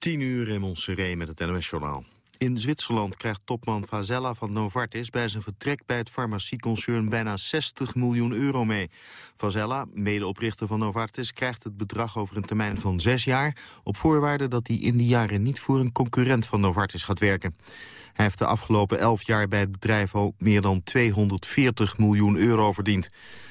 10 uur in Montserrat met het NOS-journaal. In Zwitserland krijgt topman Vazella van Novartis bij zijn vertrek bij het farmacieconcern bijna 60 miljoen euro mee. Vazella, medeoprichter van Novartis, krijgt het bedrag over een termijn van zes jaar... op voorwaarde dat hij in die jaren niet voor een concurrent van Novartis gaat werken. Hij heeft de afgelopen elf jaar bij het bedrijf al meer dan 240 miljoen euro verdiend.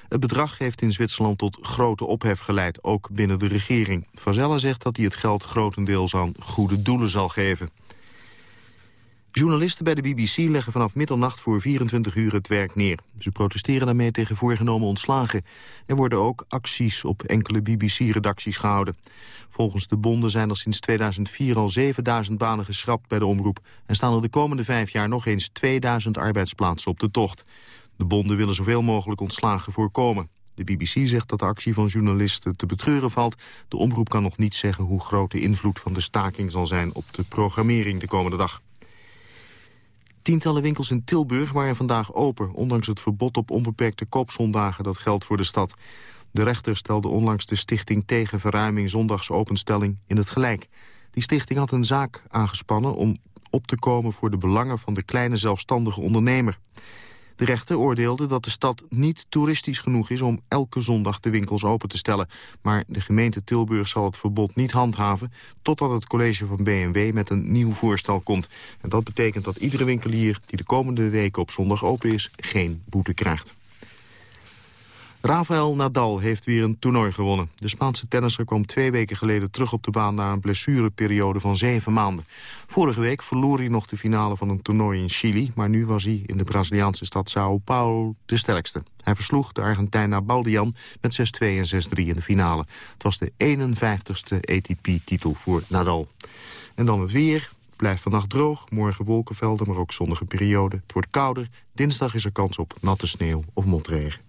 Het bedrag heeft in Zwitserland tot grote ophef geleid, ook binnen de regering. Vazella zegt dat hij het geld grotendeels aan goede doelen zal geven. Journalisten bij de BBC leggen vanaf middernacht voor 24 uur het werk neer. Ze protesteren daarmee tegen voorgenomen ontslagen. Er worden ook acties op enkele BBC-redacties gehouden. Volgens de bonden zijn er sinds 2004 al 7000 banen geschrapt bij de omroep... en staan er de komende vijf jaar nog eens 2000 arbeidsplaatsen op de tocht. De bonden willen zoveel mogelijk ontslagen voorkomen. De BBC zegt dat de actie van journalisten te betreuren valt. De omroep kan nog niet zeggen hoe groot de invloed van de staking zal zijn op de programmering de komende dag. Tientallen winkels in Tilburg waren vandaag open... ondanks het verbod op onbeperkte koopzondagen dat geldt voor de stad. De rechter stelde onlangs de stichting tegen verruiming zondagsopenstelling in het gelijk. Die stichting had een zaak aangespannen om op te komen voor de belangen van de kleine zelfstandige ondernemer. De rechter oordeelde dat de stad niet toeristisch genoeg is... om elke zondag de winkels open te stellen. Maar de gemeente Tilburg zal het verbod niet handhaven... totdat het college van BMW met een nieuw voorstel komt. En dat betekent dat iedere winkelier die de komende weken op zondag open is... geen boete krijgt. Rafael Nadal heeft weer een toernooi gewonnen. De Spaanse tennisser kwam twee weken geleden terug op de baan... na een blessureperiode van zeven maanden. Vorige week verloor hij nog de finale van een toernooi in Chili... maar nu was hij in de Braziliaanse stad Sao Paulo de sterkste. Hij versloeg de Argentijn Baldian met 6-2 en 6-3 in de finale. Het was de 51ste ATP-titel voor Nadal. En dan het weer. Blijft vannacht droog, morgen wolkenvelden, maar ook zonnige periode. Het wordt kouder. Dinsdag is er kans op natte sneeuw of motregen.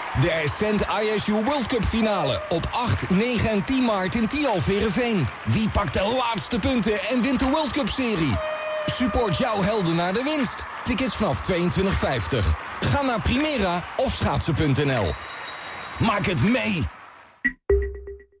De Ascent ISU World Cup finale op 8, 9 en 10 maart in Tialf Verenveen. Wie pakt de laatste punten en wint de World Cup serie? Support jouw helden naar de winst. Tickets vanaf 22,50. Ga naar Primera of schaatsen.nl. Maak het mee!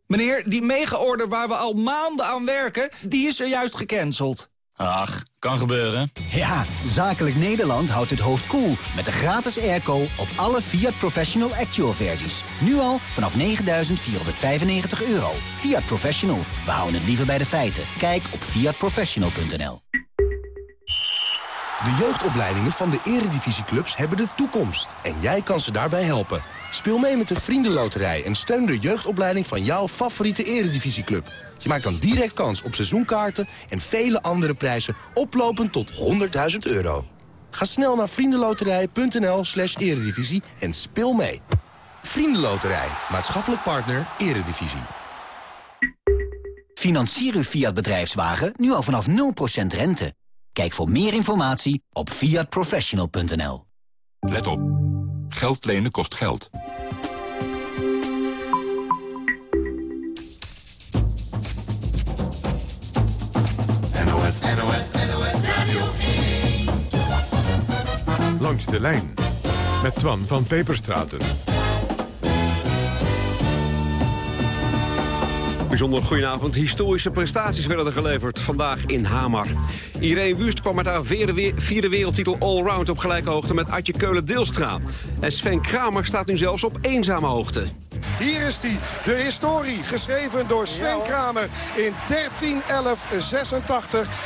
Meneer, die mega-order waar we al maanden aan werken, die is er juist gecanceld. Ach, kan gebeuren. Ja, Zakelijk Nederland houdt het hoofd koel cool met de gratis airco op alle Fiat Professional Actual versies. Nu al vanaf 9.495 euro. Fiat Professional, we houden het liever bij de feiten. Kijk op fiatprofessional.nl De jeugdopleidingen van de eredivisieclubs hebben de toekomst. En jij kan ze daarbij helpen. Speel mee met de Vriendenloterij en steun de jeugdopleiding van jouw favoriete eredivisieclub. Je maakt dan direct kans op seizoenkaarten en vele andere prijzen oplopend tot 100.000 euro. Ga snel naar vriendenloterij.nl slash eredivisie en speel mee. Vriendenloterij, maatschappelijk partner, eredivisie. Financier uw Fiat bedrijfswagen nu al vanaf 0% rente. Kijk voor meer informatie op fiatprofessional.nl. Let op. Geld lenen kost geld. NOS, NOS, NOS Radio 1. Langs de lijn met Twan van Peperstraten. Bijzonder goedenavond. Historische prestaties werden er geleverd vandaag in Hamar. Irene Wust kwam met haar vierde wereldtitel allround op gelijke hoogte met Adje Keulen-Dilstra. En Sven Kramer staat nu zelfs op eenzame hoogte. Hier is hij. De historie, geschreven door Sven Kramer. In 13-11-86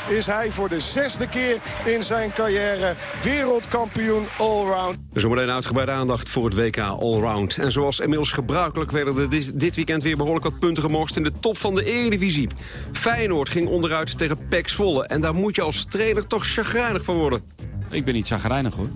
is hij voor de zesde keer in zijn carrière wereldkampioen allround. Zometeen uitgebreide aandacht voor het WK Allround. En zoals inmiddels gebruikelijk werden er dit weekend weer behoorlijk wat punten gemorst in de top van de Eredivisie. Feyenoord ging onderuit tegen PEC Zwolle. En daar moet je als trainer toch chagrijnig van worden. Ik ben niet chagrijnig hoor.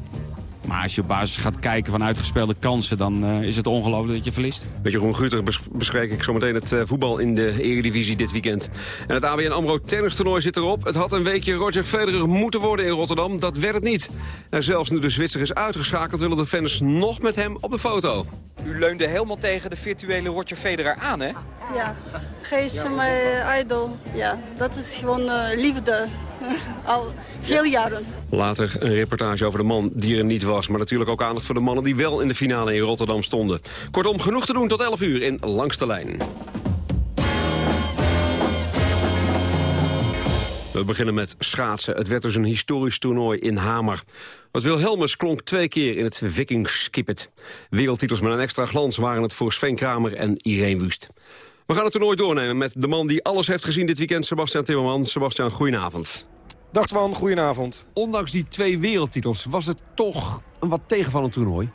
Maar als je op basis gaat kijken van uitgespeelde kansen... dan uh, is het ongelooflijk dat je verliest. Met Jeroen Guter bespreek ik zometeen het uh, voetbal in de Eredivisie dit weekend. En het ABN AMRO tennistoernooi zit erop. Het had een weekje Roger Federer moeten worden in Rotterdam. Dat werd het niet. En zelfs nu de Zwitser is uitgeschakeld... willen de fans nog met hem op de foto. U leunde helemaal tegen de virtuele Roger Federer aan, hè? Ja, hij is mijn idol. Ja, dat is gewoon uh, liefde. Al veel jaren. Later een reportage over de man die er niet was. Maar natuurlijk ook aandacht voor de mannen die wel in de finale in Rotterdam stonden. Kortom, genoeg te doen tot 11 uur in Langste Lijn. We beginnen met schaatsen. Het werd dus een historisch toernooi in Hamer. Wat Wilhelmus klonk twee keer in het Vikingskipet. Wereldtitels met een extra glans waren het voor Sven Kramer en Irene Wust. We gaan het toernooi doornemen met de man die alles heeft gezien dit weekend, Sebastian Timmerman. Sebastian, goedenavond. Dag Twan, goedenavond. Ondanks die twee wereldtitels was het toch een wat tegenvallend toernooi.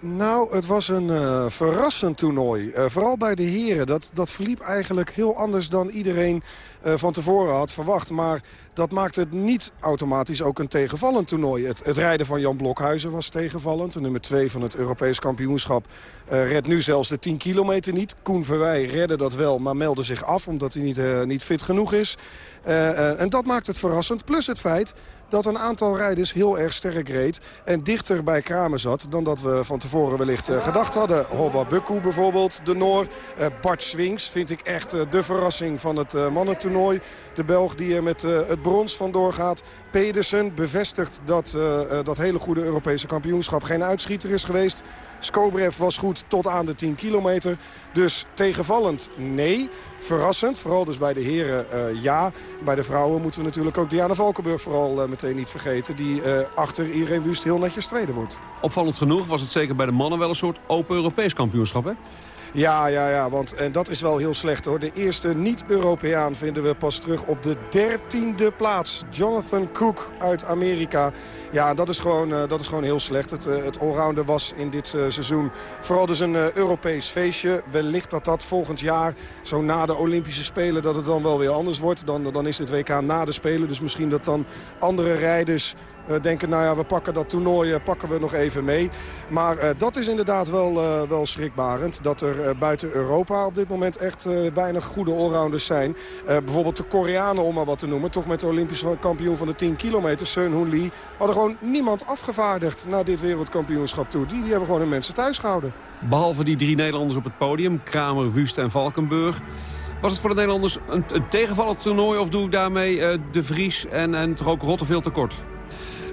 Nou, het was een uh, verrassend toernooi. Uh, vooral bij de heren. Dat, dat verliep eigenlijk heel anders dan iedereen uh, van tevoren had verwacht. Maar dat maakt het niet automatisch ook een tegenvallend toernooi. Het, het rijden van Jan Blokhuizen was tegenvallend. De nummer 2 van het Europees kampioenschap redt nu zelfs de 10 kilometer niet. Koen Verwij redde dat wel, maar meldde zich af omdat hij niet, niet fit genoeg is. en dat maakt het verrassend. Plus het feit dat een aantal rijders heel erg sterk reed. En dichter bij Kramer zat dan dat we van tevoren wellicht uh, gedacht hadden. Hova Bukku bijvoorbeeld, de Noor. Uh, Bart Swings vind ik echt uh, de verrassing van het mannentoernooi. De Belg die er met het brons vandoor gaat. Pedersen bevestigt dat dat hele goede Europese kampioenschap geen uitschieter is geweest. Skobrev was goed tot aan de 10 kilometer. Dus tegenvallend nee. Verrassend, vooral dus bij de heren uh, ja. Bij de vrouwen moeten we natuurlijk ook Diana Valkenburg vooral meteen niet vergeten. Die achter Irene Wust heel netjes tweede wordt. Opvallend genoeg was het zeker bij de mannen wel een soort open Europees kampioenschap hè? Ja, ja, ja, want en dat is wel heel slecht hoor. De eerste niet-Europeaan vinden we pas terug op de dertiende plaats. Jonathan Cook uit Amerika. Ja, dat is gewoon, uh, dat is gewoon heel slecht. Het, uh, het allrounder was in dit uh, seizoen vooral dus een Europees feestje. Wellicht dat dat volgend jaar, zo na de Olympische Spelen, dat het dan wel weer anders wordt. Dan, dan is het WK na de Spelen. Dus misschien dat dan andere rijders denken, nou ja, we pakken dat toernooi uh, pakken we nog even mee. Maar uh, dat is inderdaad wel, wel schrikbarend. Dat er buiten Europa op dit moment echt weinig goede allrounders zijn. bijvoorbeeld de Koreanen, om maar wat te noemen. Toch met de Olympische kampioen van de 10 kilometer, Seun Hoon Lee. Hadden gewoon niemand afgevaardigd naar dit wereldkampioenschap toe. Die, die hebben gewoon hun mensen thuis gehouden. Behalve die drie Nederlanders op het podium, Kramer, Wust en Valkenburg... Was het voor de Nederlanders een, een tegenvallend toernooi... of doe ik daarmee de Vries en, en toch ook Rotte veel tekort?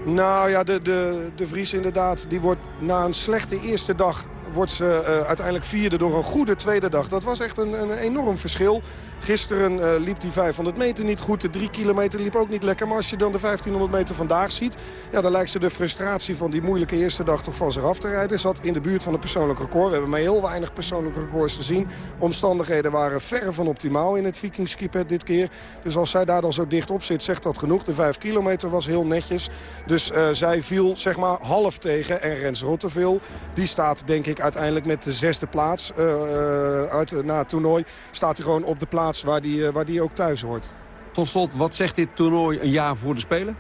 Nou ja, de, de, de Vries inderdaad, die wordt na een slechte eerste dag wordt ze uh, uiteindelijk vierde door een goede tweede dag. Dat was echt een, een enorm verschil. Gisteren uh, liep die 500 meter niet goed. De 3 kilometer liep ook niet lekker. Maar als je dan de 1500 meter vandaag ziet... Ja, dan lijkt ze de frustratie van die moeilijke eerste dag toch van zich af te rijden. Zat in de buurt van een persoonlijk record. We hebben maar heel weinig persoonlijke records gezien. Omstandigheden waren verre van optimaal in het Vikingskipet dit keer. Dus als zij daar dan zo dicht op zit, zegt dat genoeg. De 5 kilometer was heel netjes. Dus uh, zij viel zeg maar half tegen. En Rens Rotteveel, die staat denk ik uiteindelijk met de zesde plaats uh, uit, na het toernooi. Staat hij gewoon op de plaats waar die, waar die ook thuis hoort. Tot slot, wat zegt dit toernooi een jaar voor de Spelen?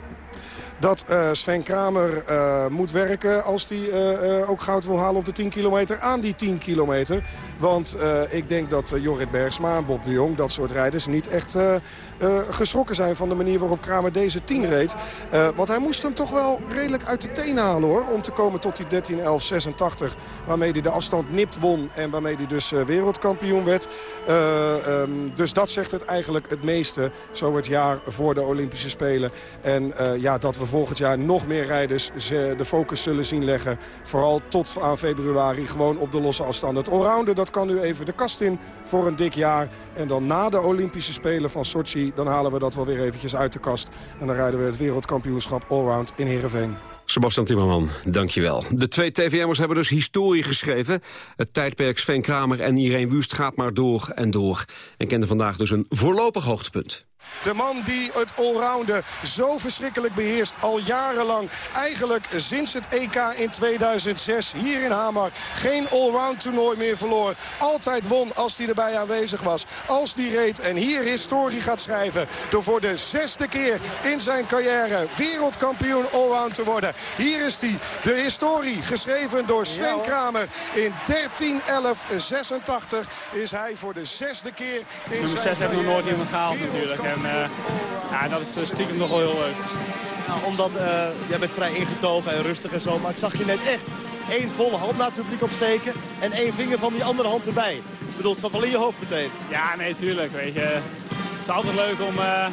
dat uh, Sven Kramer uh, moet werken als hij uh, ook goud wil halen op de 10 kilometer aan die 10 kilometer. Want ik denk dat Jorrit Bergsma en Bob de Jong, dat soort rijders, niet echt geschrokken zijn van de manier waarop Kramer deze 10 reed. want hij moest hem toch wel redelijk uit de tenen halen hoor, om te komen tot die 13-11-86. Waarmee hij de afstand nipt won en waarmee hij dus wereldkampioen werd. Um, dus dat zegt het eigenlijk het meeste, zo het jaar voor de Olympische Spelen. En ja, dat we volgend jaar nog meer rijders de focus zullen zien leggen. Vooral tot aan februari gewoon op de losse afstand. Het allrounder dat kan nu even de kast in voor een dik jaar. En dan na de Olympische Spelen van Sochi... dan halen we dat wel weer eventjes uit de kast. En dan rijden we het wereldkampioenschap allround in Heerenveen. Sebastian Timmerman, dankjewel. De twee TVM'ers hebben dus historie geschreven. Het tijdperk Sven Kramer en Irene Wust gaat maar door en door. En kende vandaag dus een voorlopig hoogtepunt. De man die het allrounden zo verschrikkelijk beheerst al jarenlang. Eigenlijk sinds het EK in 2006 hier in Hamar. Geen allround toernooi meer verloor. Altijd won als hij erbij aanwezig was. Als die reed en hier historie gaat schrijven. Door voor de zesde keer in zijn carrière wereldkampioen allround te worden. Hier is hij. De historie geschreven door Sven Kramer. In 13-11-86 is hij voor de zesde keer in Nummer 6 heeft nog nooit iemand gehaald natuurlijk. En uh, ja, dat is stiekem nog wel heel leuk. Nou, omdat uh, jij bent vrij ingetogen en rustig en zo. Maar ik zag je net echt één volle hand naar het publiek opsteken. En één vinger van die andere hand erbij. Ik bedoel, het staat wel in je hoofd meteen. Ja, nee, tuurlijk. Weet je. Het is altijd leuk om, uh,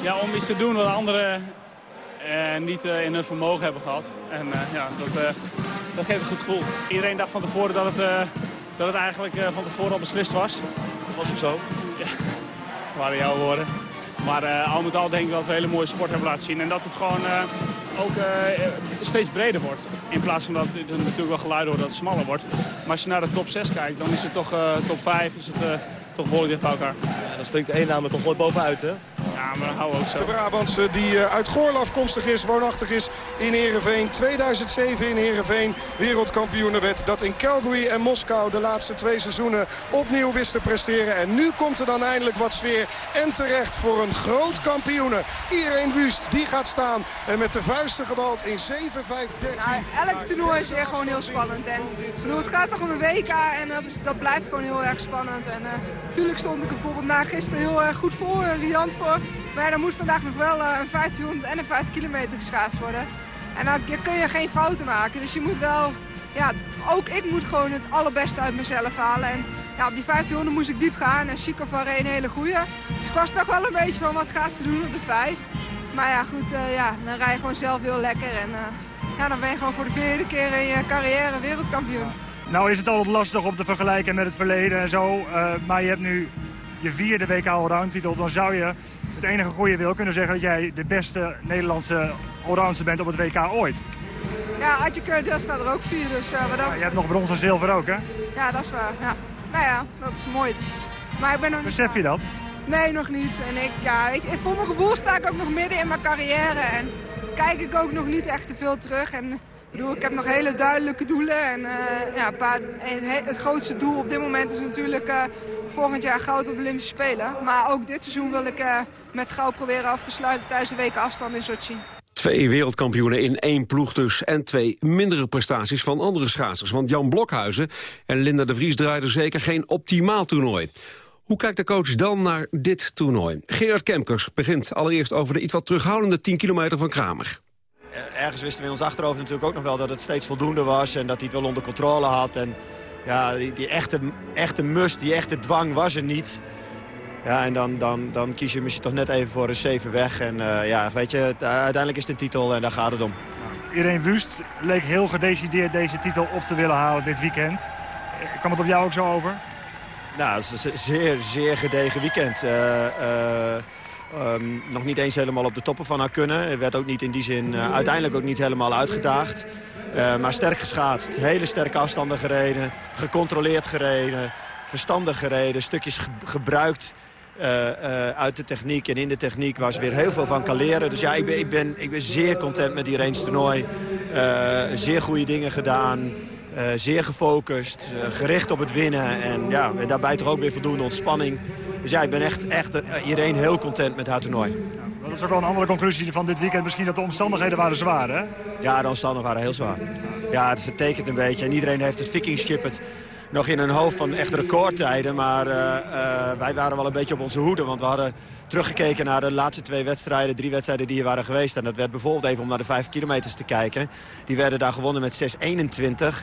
ja, om iets te doen wat anderen niet in hun vermogen hebben gehad. En ja, dat, dat geeft een goed gevoel. Iedereen dacht van tevoren dat het, dat het eigenlijk van tevoren al beslist was. Dat was ook zo. Ja waren. Maar uh, al met al denk ik dat we een hele mooie sport hebben laten zien. En dat het gewoon uh, ook uh, steeds breder wordt. In plaats van dat er natuurlijk wel geluiden wordt dat het smaller wordt. Maar als je naar de top 6 kijkt, dan is het toch top 5, is het toch behoorlijk dicht bij elkaar. Ja, dan springt de één naam er toch wel bovenuit, hè? Ja, maar we ook zo. De Brabantse die uh, uit Goorl afkomstig is, woonachtig is in Heerenveen. 2007 in Heerenveen wereldkampioenen werd. Dat in Calgary en Moskou de laatste twee seizoenen opnieuw wist te presteren. En nu komt er dan eindelijk wat sfeer. En terecht voor een groot kampioene. Irene Wust, die gaat staan. En met de vuisten gebald in 7-5-13. Ja, elk toernooi is weer gewoon heel spannend. En, bedoel, het gaat toch om een WK en dat, is, dat blijft gewoon heel erg spannend. En, uh, Tuurlijk stond ik er bijvoorbeeld na gisteren heel erg goed voor, riant voor. Maar dan moet vandaag nog wel een 1500 en een 5 kilometer geschaatst worden. En dan kun je geen fouten maken. Dus je moet wel, ja, ook ik moet gewoon het allerbeste uit mezelf halen. En ja, op die 1500 moest ik diep gaan en Chikova reed een hele goeie. Dus ik was toch wel een beetje van wat gaat ze doen op de 5. Maar ja, goed, uh, ja, dan rij je gewoon zelf heel lekker. En ja, dan ben je gewoon voor de vierde keer in je carrière wereldkampioen. Nou is het altijd lastig om te vergelijken met het verleden en zo. Uh, maar je hebt nu je vierde WK Allround titel. Dan zou je het enige goede wil kunnen zeggen dat jij de beste Nederlandse allroundster bent op het WK ooit. Ja, Adje Keurdeel staat er ook vier. Dus, uh, dan... ja, je hebt nog brons en zilver ook, hè? Ja, dat is waar. Ja. Nou ja, dat is mooi. Maar ik ben nog Besef je dat? Nee, nog niet. En ik, ja, weet je, voor mijn gevoel sta ik ook nog midden in mijn carrière. En kijk ik ook nog niet echt te veel terug. En bedoel, ik heb nog hele duidelijke doelen. En, uh, ja, het grootste doel op dit moment is natuurlijk uh, volgend jaar goud op de Olympische Spelen. Maar ook dit seizoen wil ik uh, met goud proberen af te sluiten tijdens de weken afstand in Sochi. Twee wereldkampioenen in één ploeg dus. En twee mindere prestaties van andere schaatsers. Want Jan Blokhuizen en Linda de Vries draaiden zeker geen optimaal toernooi. Hoe kijkt de coach dan naar dit toernooi? Gerard Kemkers begint allereerst over de iets wat terughoudende 10 kilometer van Kramer ergens wisten we in ons achterhoofd natuurlijk ook nog wel dat het steeds voldoende was. En dat hij het wel onder controle had. En ja, die, die echte, echte must, die echte dwang was er niet. Ja, en dan, dan, dan kies je misschien toch net even voor een 7 weg. En uh, ja, weet je, uiteindelijk is het een titel en daar gaat het om. Irene Wust leek heel gedecideerd deze titel op te willen halen dit weekend. Kwam het op jou ook zo over? Nou, het is een zeer, zeer gedegen weekend. Uh, uh, Um, nog niet eens helemaal op de toppen van haar kunnen. Werd ook niet in die zin uh, uiteindelijk ook niet helemaal uitgedaagd. Uh, maar sterk geschaatst. Hele sterke afstanden gereden. Gecontroleerd gereden. Verstandig gereden. Stukjes ge gebruikt uh, uit de techniek. En in de techniek waar ze weer heel veel van kan leren. Dus ja, ik ben, ik ben, ik ben zeer content met die range toernooi. zeer goede dingen gedaan. Zeer gefocust, gericht op het winnen en, ja, en daarbij toch ook weer voldoende ontspanning. Dus ja, ik ben echt, echt uh, iedereen heel content met haar toernooi. Ja, dat is ook wel een andere conclusie van dit weekend. Misschien dat de omstandigheden waren zwaar, hè? Ja, de omstandigheden waren heel zwaar. Ja, het vertekent een beetje. En iedereen heeft het vikingschip het nog in hun hoofd van echt recordtijden. Maar wij waren wel een beetje op onze hoede, want we hadden teruggekeken naar de laatste twee wedstrijden, drie wedstrijden die hier waren geweest. En dat werd bijvoorbeeld even om naar de vijf kilometers te kijken. Die werden daar gewonnen met 6.21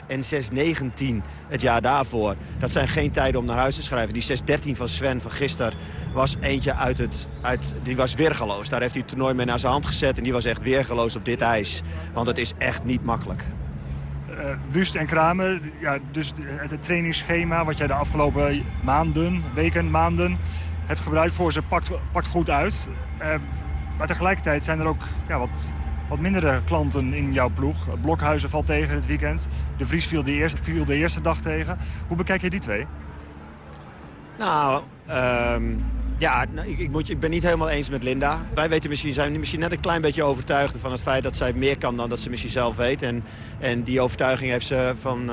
en 6.19 het jaar daarvoor. Dat zijn geen tijden om naar huis te schrijven. Die 6.13 van Sven van gisteren was eentje uit het... Uit, die was weergeloos. Daar heeft hij het toernooi mee naar zijn hand gezet. En die was echt weergeloos op dit ijs. Want het is echt niet makkelijk. Uh, Wust en Kramer, ja, dus het, het trainingsschema wat jij de afgelopen maanden, weken, maanden hebt gebruikt voor ze pakt, pakt goed uit. Uh, maar tegelijkertijd zijn er ook ja, wat wat mindere klanten in jouw ploeg. Blokhuizen valt tegen dit weekend. De Vries viel de eerste, viel de eerste dag tegen. Hoe bekijk je die twee? Nou, ehm, ja, nou, ik, ik, moet, ik ben niet helemaal eens met Linda. Wij weten misschien, zijn misschien net een klein beetje overtuigd van het feit dat zij meer kan dan dat ze misschien zelf weet. En, en die overtuiging heeft ze van,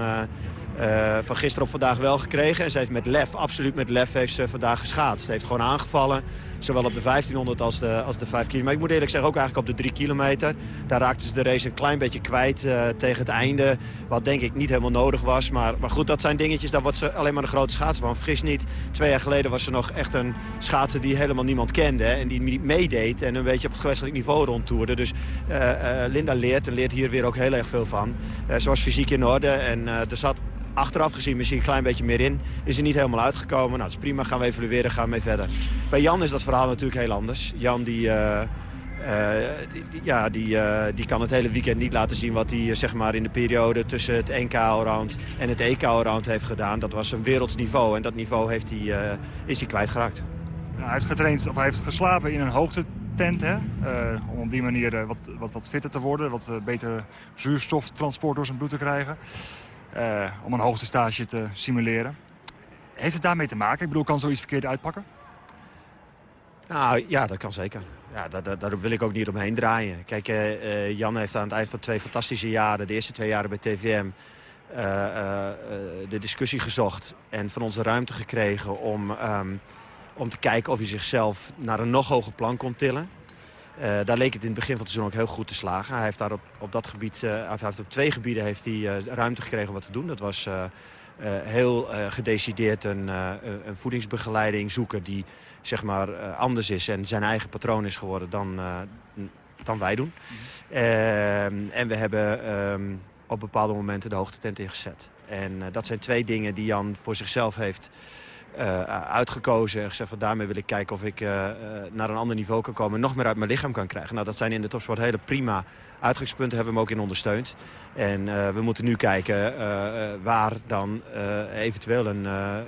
eh, van gisteren op vandaag wel gekregen. En ze heeft met lef, absoluut met lef, heeft ze vandaag geschaatst. Ze heeft gewoon aangevallen. Zowel op de 1500 als de, als de 5 kilometer. Maar ik moet eerlijk zeggen, ook eigenlijk op de 3 kilometer. Daar raakte ze de race een klein beetje kwijt eh, tegen het einde. Wat denk ik niet helemaal nodig was. Maar, maar goed, dat zijn dingetjes, daar wordt ze alleen maar een grote schaatser van. Vergis niet, twee jaar geleden was ze nog echt een schaatser die helemaal niemand kende. En die meedeed en een beetje op het gewestelijk niveau rondtoerde. Dus eh, Linda leert en leert hier weer ook heel erg veel van. Ze was fysiek in orde en er zat achteraf gezien misschien een klein beetje meer in. Is er niet helemaal uitgekomen. Nou, dat is prima. Gaan we evalueren, gaan we mee verder. Bij Jan is dat verhaal natuurlijk heel anders. Jan die... eh, eh, ja, die, eh, die kan het hele weekend niet laten zien wat hij zeg maar in de periode tussen het NK Allround en het EK Allround heeft gedaan. Dat was een werelds niveau en dat niveau heeft hij, is hij kwijtgeraakt. Hij heeft getraind, of hij heeft geslapen in een hoogtetent, hè? Om op die manier wat, wat, wat fitter te worden, wat beter zuurstoftransport door zijn bloed te krijgen. Eh, om een hoogtestage te simuleren. Heeft het daarmee te maken? Ik bedoel, kan zoiets verkeerd uitpakken? Nou ja, dat kan zeker. Ja, daar, wil ik ook niet omheen draaien. Kijk, eh, eh, Jan heeft aan het eind van twee fantastische jaren, de eerste twee jaren bij TVM, de discussie gezocht en van ons de ruimte gekregen om, ehm, om te kijken of hij zichzelf naar een nog hoger plan kon tillen. Eh, daar leek het in het begin van het seizoen ook heel goed te slagen. Hij heeft daar op, dat gebied, eh, hij heeft op twee gebieden heeft hij, eh, ruimte gekregen om wat te doen. Dat was heel gedecideerd een, een voedingsbegeleiding zoeken die zeg maar, anders is en zijn eigen patroon is geworden dan, dan wij doen. En we hebben ehm, op bepaalde momenten de hoogtetent ingezet. En dat zijn twee dingen die Jan voor zichzelf heeft uitgekozen. En gezegd van daarmee wil ik kijken of ik eh, eh, naar een ander niveau kan komen. En nog meer uit mijn lichaam kan krijgen. Nou, dat zijn in de topsport hele prima uitgangspunten. Hebben we hem ook in ondersteund. En eh, we moeten nu kijken eh, eh, waar dan eh, eventueel een, eh, eh, eh,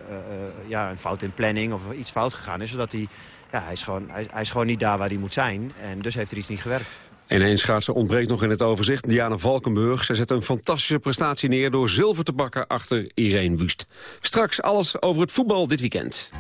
ja, een fout in planning of iets fout gegaan is. Zodat hij, ja, hij, is gewoon, hij, hij is gewoon niet daar waar hij moet zijn. En dus heeft er iets niet gewerkt. En één schaatser ontbreekt nog in het overzicht. Diana Valkenburg. Zij zet een fantastische prestatie neer door zilver te bakken achter Irene Wust. Straks alles over het voetbal dit weekend.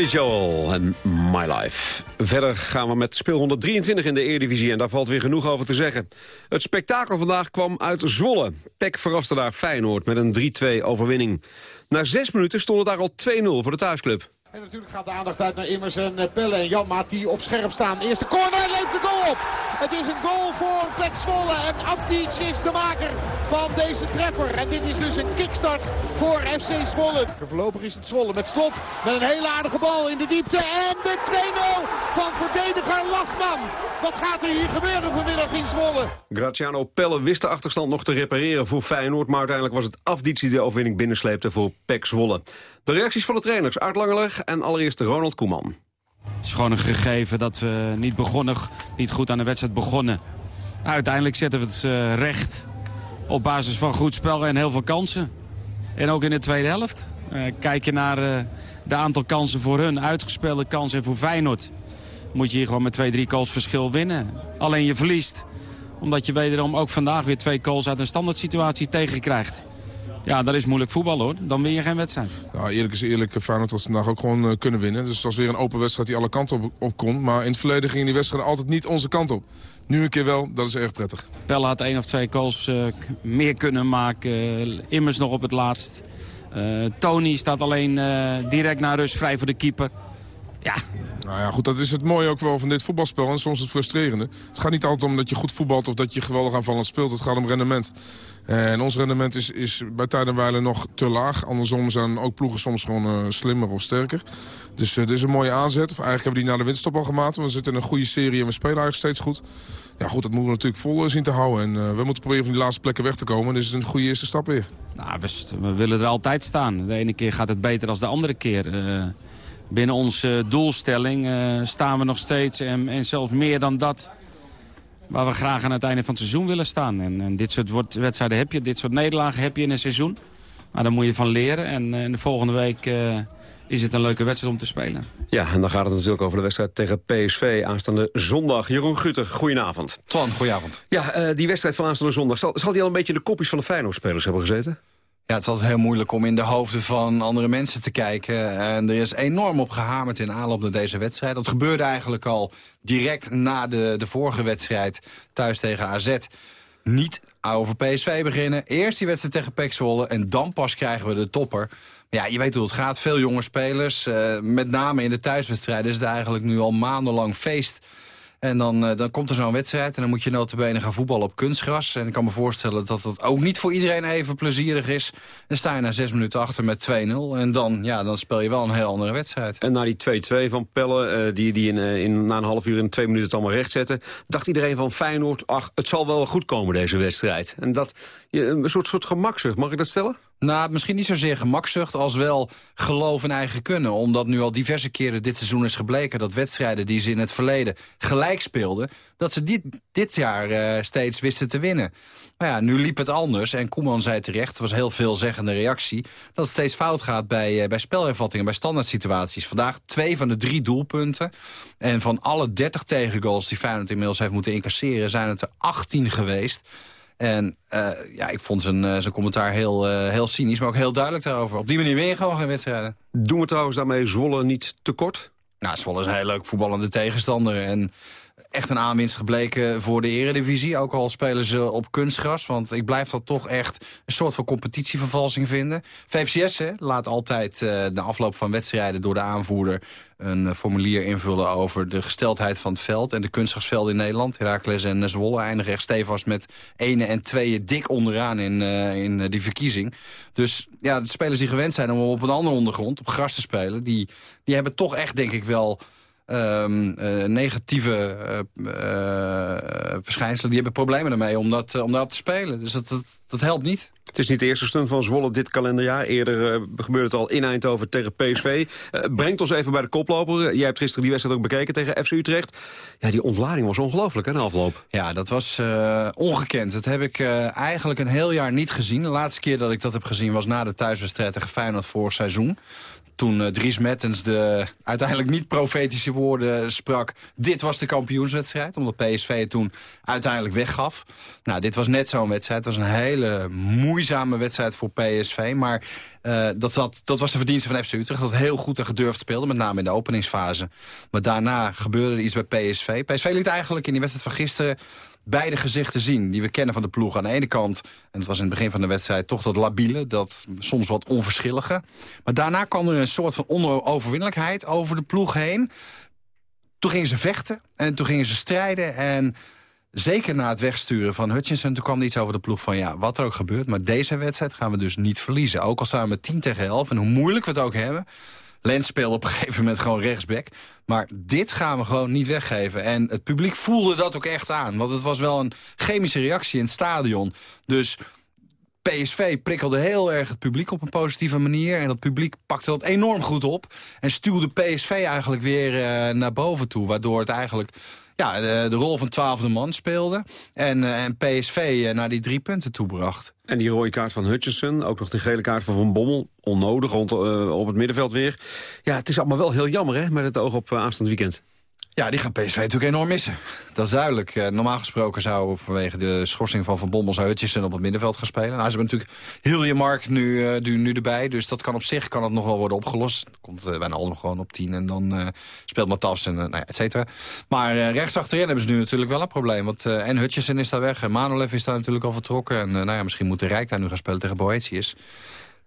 Billy Joel en My Life. Verder gaan we met speel 123 in de Eredivisie en daar valt weer genoeg over te zeggen. Het spektakel vandaag kwam uit Zwolle. Peck verraste daar Feyenoord met een 3-2 overwinning. Na zes minuten stond het daar al 2-0 voor de thuisclub. En natuurlijk gaat de aandacht uit naar Immers en eh, Pelle en Janmaat die op scherp staan. Eerste corner, leeft de goal op. Het is een goal voor Pek Zwolle en Afdic is de maker van deze treffer. En dit is dus een kickstart voor FC Zwolle. Voorlopig is het Zwolle met slot met een hele aardige bal in de diepte. En de 2-0 van verdediger Lachman. Wat gaat er hier gebeuren vanmiddag in Zwolle? Graziano Pelle wist de achterstand nog te repareren voor Feyenoord... maar uiteindelijk was het Afdic die de overwinning binnensleepte voor Pek Zwolle. De reacties van de trainers, Art en allereerst Ronald Koeman. Het is gewoon een gegeven dat we niet, begonnen, niet goed aan de wedstrijd begonnen. Uiteindelijk zetten we het uh, recht op basis van goed spel en heel veel kansen. En ook in de tweede helft. Uh, kijk je naar uh, de aantal kansen voor hun, uitgespeelde kansen en voor Feyenoord... moet je hier gewoon met twee, drie goals verschil winnen. Alleen je verliest, omdat je wederom ook vandaag weer twee goals uit een standaard situatie tegenkrijgt. Ja, dat is moeilijk voetbal hoor. Dan win je geen wedstrijd. Eerlijk is eerlijk. Feyenoord had vandaag ook gewoon uh, kunnen winnen. Dus het was weer een open wedstrijd die alle kanten op, op kon. Maar in het verleden gingen die wedstrijden altijd niet onze kant op. Nu een keer wel, dat is erg prettig. Pelle had één of twee goals uh, meer kunnen maken. Uh, immers nog op het laatst. Tony staat alleen direct naar rust vrij voor de keeper. Ja. Nou ja, goed, dat is het mooie ook wel van dit voetbalspel. En soms het frustrerende. Het gaat niet altijd om dat je goed voetbalt of dat je geweldig aanvallend speelt. Het gaat om rendement. En ons rendement is, is bij tijdenwijlen nog te laag. Andersom zijn ook ploegen soms gewoon uh, slimmer of sterker. Dus uh, dit is een mooie aanzet. Of eigenlijk hebben we die na de winststop al gemaakt. We zitten in een goede serie en we spelen eigenlijk steeds goed. Ja goed, dat moeten we natuurlijk vol zien te houden. En uh, we moeten proberen van die laatste plekken weg te komen. Dus het is een goede eerste stap weer. Nou, we, we, willen er altijd staan. De ene keer gaat het beter dan de andere keer. Binnen onze doelstelling staan we nog steeds. En, en zelfs meer dan dat waar we graag aan het einde van het seizoen willen staan. En, en dit soort wedstrijden heb je, dit soort nederlagen heb je in een seizoen. Maar daar moet je van leren. En uh, de volgende week uh, is het een leuke wedstrijd om te spelen. Ja, en dan gaat het natuurlijk over de wedstrijd tegen PSV aanstaande zondag. Jeroen Gutter, goedenavond. Twan, goedenavond. Ja, uh, die wedstrijd van aanstaande zondag, zal, zal die al een beetje in de kopjes van de Feyenoord-spelers hebben gezeten? Ja, het is altijd heel moeilijk om in de hoofden van andere mensen te kijken. En er is enorm op gehamerd in aanloop naar deze wedstrijd. Dat gebeurde eigenlijk al direct na de, de vorige wedstrijd thuis tegen AZ. Niet over PSV beginnen. Eerst die wedstrijd tegen PEC Zwolle en dan pas krijgen we de topper. Ja, je weet hoe het gaat. Veel jonge spelers. Uh, met name in de thuiswedstrijden is het eigenlijk nu al maandenlang feest en dan, uh, dan komt er zo'n wedstrijd en dan moet je notabene gaan voetballen op kunstgras. En ik kan me voorstellen dat dat ook niet voor iedereen even plezierig is. Dan sta je na zes minuten achter met 2-0. En dan, ja, dan speel je wel een heel andere wedstrijd. En na die 2-2 van Pelle, uh, die, die in, uh, in, na een half uur in twee minuten het allemaal recht zetten... dacht iedereen van Feyenoord, ach, het zal wel goed komen deze wedstrijd. En dat, een soort, soort gemakzucht, mag ik dat stellen? Nou, misschien niet zozeer gemakzucht als wel geloof in eigen kunnen. Omdat nu al diverse keren dit seizoen is gebleken... dat wedstrijden die ze in het verleden gelijk speelden... dat ze dit, dit jaar uh, steeds wisten te winnen. Maar ja, nu liep het anders. En Koeman zei terecht, het was heel veelzeggende reactie... dat het steeds fout gaat bij, uh, bij spelervattingen, bij standaard situaties. Vandaag twee van de drie doelpunten. En van alle 30 tegengoals die Feyenoord inmiddels heeft moeten incasseren... zijn het er 18 geweest... En uh, ja, ik vond zijn, uh, zijn commentaar heel, uh, heel cynisch, maar ook heel duidelijk daarover. Op die manier win je gewoon geen wedstrijden. Doen we trouwens daarmee Zwolle niet tekort? Nou, Zwolle is een heel leuk voetballende tegenstander. En echt een aanwinst gebleken voor de eredivisie. Ook al spelen ze op kunstgras. Want ik blijf dat toch echt een soort van competitievervalsing vinden. VFCS hè, laat altijd uh, de afloop van wedstrijden door de aanvoerder... een uh, formulier invullen over de gesteldheid van het veld... en de kunstgrasvelden in Nederland. Heracles en Zwolle eindigen echt stevast met ene en tweeën dik onderaan in, uh, in die verkiezing. Dus ja, de spelers die gewend zijn om op een andere ondergrond, op gras te spelen... die, die hebben toch echt, denk ik wel um, uh, negatieve uh, uh, verschijnselen... die hebben problemen ermee om, dat, om daarop te spelen. Dus dat, dat, dat helpt niet. Het is niet de eerste stunt van Zwolle dit kalenderjaar. Eerder uh, gebeurde het al in Eindhoven tegen PSV. Uh, brengt ons even bij de koploper. Jij hebt gisteren die wedstrijd ook bekeken tegen FC Utrecht. Ja, die ontlading was ongelooflijk, hè, de afloop. Ja, dat was uh, ongekend. Dat heb ik eigenlijk een heel jaar niet gezien. De laatste keer dat ik dat heb gezien was na de thuiswedstrijd tegen Feyenoord vorig seizoen toen uh, Dries Mettens de uiteindelijk niet profetische woorden sprak... dit was de kampioenswedstrijd, omdat PSV het toen uiteindelijk weggaf. Nou, dit was net zo'n wedstrijd. Het was een hele moeizame wedstrijd voor PSV. Maar Uh, dat, dat, dat was de verdienste van FC Utrecht. Dat heel goed en gedurfd speelde, met name in de openingsfase. Maar daarna gebeurde er iets bij PSV. PSV liet eigenlijk in die wedstrijd van gisteren beide gezichten zien die we kennen van de ploeg. Aan de ene kant, en het was in het begin van de wedstrijd... toch dat labiele, dat soms wat onverschillige. Maar daarna kwam er een soort van onoverwinnelijkheid over de ploeg heen. Toen gingen ze vechten en toen gingen ze strijden... en zeker na het wegsturen van Hutchinson... toen kwam er iets over de ploeg van ja, wat er ook gebeurt... maar deze wedstrijd gaan we dus niet verliezen. Ook al staan we met 10 tegen 11 en hoe moeilijk we het ook hebben... Lens speelde op een gegeven moment gewoon rechtsback. Maar dit gaan we gewoon niet weggeven. En het publiek voelde dat ook echt aan. Want het was wel een chemische reactie in het stadion. Dus PSV prikkelde heel erg het publiek op een positieve manier. En dat publiek pakte dat enorm goed op. En stuwde PSV eigenlijk weer uh, naar boven toe. Waardoor het eigenlijk ja, de, rol van twaalfde man speelde. En, uh, en PSV uh, naar die drie punten toebracht. En die rode kaart van Hutchinson, ook nog de gele kaart van Van Bommel. Onnodig rond, uh, op het middenveld weer. Ja, het is allemaal wel heel jammer hè, met het oog op aanstaand weekend. Ja, die gaat PSV natuurlijk enorm missen. Dat is duidelijk. Uh, normaal gesproken zou vanwege de schorsing van Van Bommel... zou Hutchison op het middenveld gaan spelen. Nou, ze hebben natuurlijk Hilje Mark nu, uh, nu, erbij. Dus dat kan op zich kan het nog wel worden opgelost. Komt bijna allemaal gewoon op 10 en dan speelt Matas en nou ja, et cetera. Maar rechts achterin hebben ze nu natuurlijk wel een probleem. Want, en Hutchison is daar weg. En Manolev is daar natuurlijk al vertrokken. En nou ja, misschien moet de Rijk daar nu gaan spelen tegen Boetius.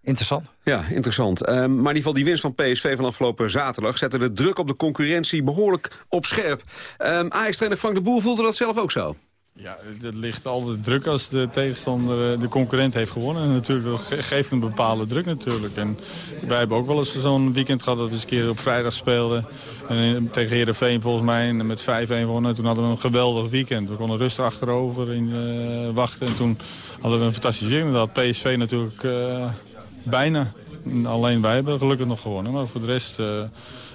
Interessant. Ja, interessant. Uh, maar in ieder geval die winst van PSV van afgelopen zaterdag... zette de druk op de concurrentie behoorlijk op scherp. Um, Ajax-trainer Frank de Boer voelde dat zelf ook zo? Ja, het ligt altijd druk als de tegenstander, de concurrent heeft gewonnen. En natuurlijk, dat geeft een bepaalde druk natuurlijk. En wij hebben ook wel eens zo'n weekend gehad dat we eens een keer op vrijdag speelden. En tegen Heerenveen volgens mij met 5-1 wonnen. Toen hadden we een geweldig weekend. We konden rustig achterover in, uh, wachten. En toen hadden we een fantastisch weekend. Dat had PSV natuurlijk... Uh, Bijna. Alleen wij hebben gelukkig nog gewonnen. Maar voor de rest uh,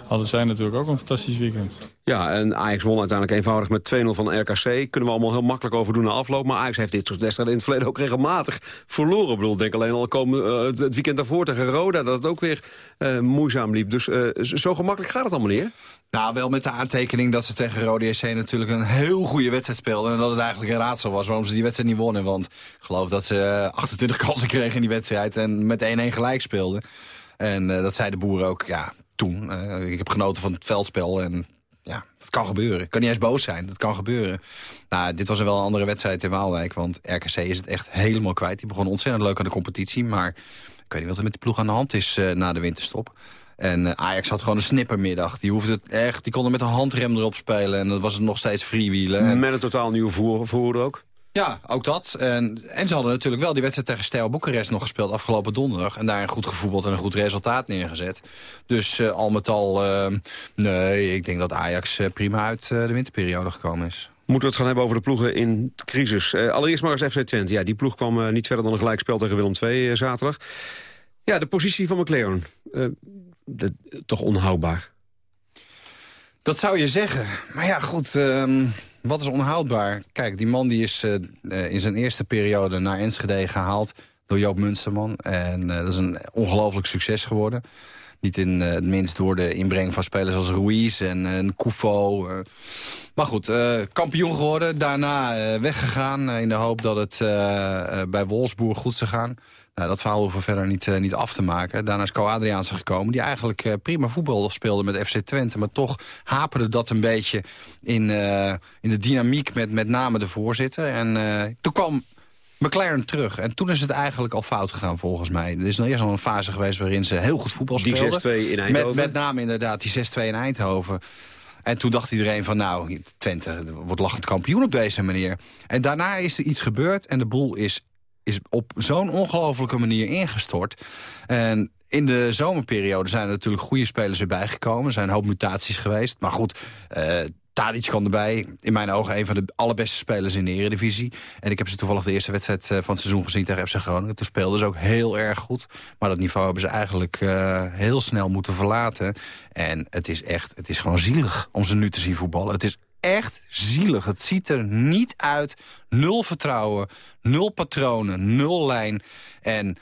hadden zij natuurlijk ook een fantastisch weekend. Ja, en Ajax won uiteindelijk eenvoudig met 2-0 van RKC. Kunnen we allemaal heel makkelijk over doen na afloop. Maar Ajax heeft dit soort wedstrijden in het verleden ook regelmatig verloren. Ik bedoel, denk alleen al komen, uh, het weekend daarvoor tegen Roda... dat het ook weer uh, moeizaam liep. Dus zo gemakkelijk gaat het allemaal niet? Nou, wel met de aantekening dat ze tegen Rode SC natuurlijk een heel goede wedstrijd speelden. En dat het eigenlijk een raadsel was waarom ze die wedstrijd niet wonnen. Want ik geloof dat ze 28 kansen kregen in die wedstrijd en met 1-1 gelijk speelden. En uh, dat zei de boer ook, ja, toen. Uh, ik heb genoten van het veldspel en ja, dat kan gebeuren. Ik kan niet eens boos zijn, dat kan gebeuren. Nou, dit was wel een andere wedstrijd in Waalwijk, want RKC is het echt helemaal kwijt. Die begon ontzettend leuk aan de competitie, maar ik weet niet wat er met de ploeg aan de hand is na de winterstop. En uh, Ajax had gewoon een snippermiddag. Die hoefde het echt, die konden met een handrem erop spelen. En dat was het nog steeds freewheelen. En... Met een totaal nieuwe voer, voer ook? Ja, ook dat. En, en ze hadden natuurlijk wel die wedstrijd tegen Stijl Boekarest nog gespeeld afgelopen donderdag. En daar een goed gevoetbald en een goed resultaat neergezet. Dus uh, al met al, uh, nee, ik denk dat Ajax uh, prima uit de winterperiode gekomen is. Moeten we het gaan hebben over de ploegen in crisis. allereerst maar eens FC Twente. Ja, die ploeg kwam niet verder dan een gelijkspel tegen Willem II zaterdag. Ja, de positie van McLaren toch onhoudbaar. Dat zou je zeggen. Maar ja, goed, um, wat is onhoudbaar? Kijk, die man die is uh, in zijn eerste periode naar Enschede gehaald... door Joop Munsterman. En uh, dat is een ongelooflijk succes geworden. Niet in het minst door de inbreng van spelers als Ruiz en, en Koufo. maar goed, kampioen geworden. Daarna weggegaan in de hoop dat het bij Wolfsburg goed zou gaan. Nou, dat verhaal hoeven we verder niet, uh, niet af te maken. Daarna is Co Adriaanse gekomen, die eigenlijk uh, prima voetbal speelde met FC Twente. Maar toch haperde dat een beetje in, uh, in de dynamiek met met name de voorzitter. En toen kwam McLaren terug. En toen is het eigenlijk al fout gegaan volgens mij. Er is nog eerst al een fase geweest waarin ze heel goed voetbal speelden. Die 6-2 in Eindhoven. Met, met name inderdaad die 6-2 in Eindhoven. En toen dacht iedereen van nou, Twente wordt lachend kampioen op deze manier. En daarna is er iets gebeurd en de boel is is op zo'n ongelofelijke manier ingestort. En in de zomerperiode zijn er natuurlijk goede spelers weer bijgekomen. Er zijn een hoop mutaties geweest. Maar goed, uh, Tadic kwam erbij. In mijn ogen een van de allerbeste spelers in de eredivisie. En ik heb ze toevallig de eerste wedstrijd eh, van het seizoen gezien tegen FC Groningen. Toen speelden ze ook heel erg goed. Maar dat niveau hebben ze eigenlijk uh, heel snel moeten verlaten. En het is echt, het is gewoon zielig om ze nu te zien voetballen. Het is echt zielig. Het ziet er niet uit. Nul vertrouwen, nul patronen, nul lijn. En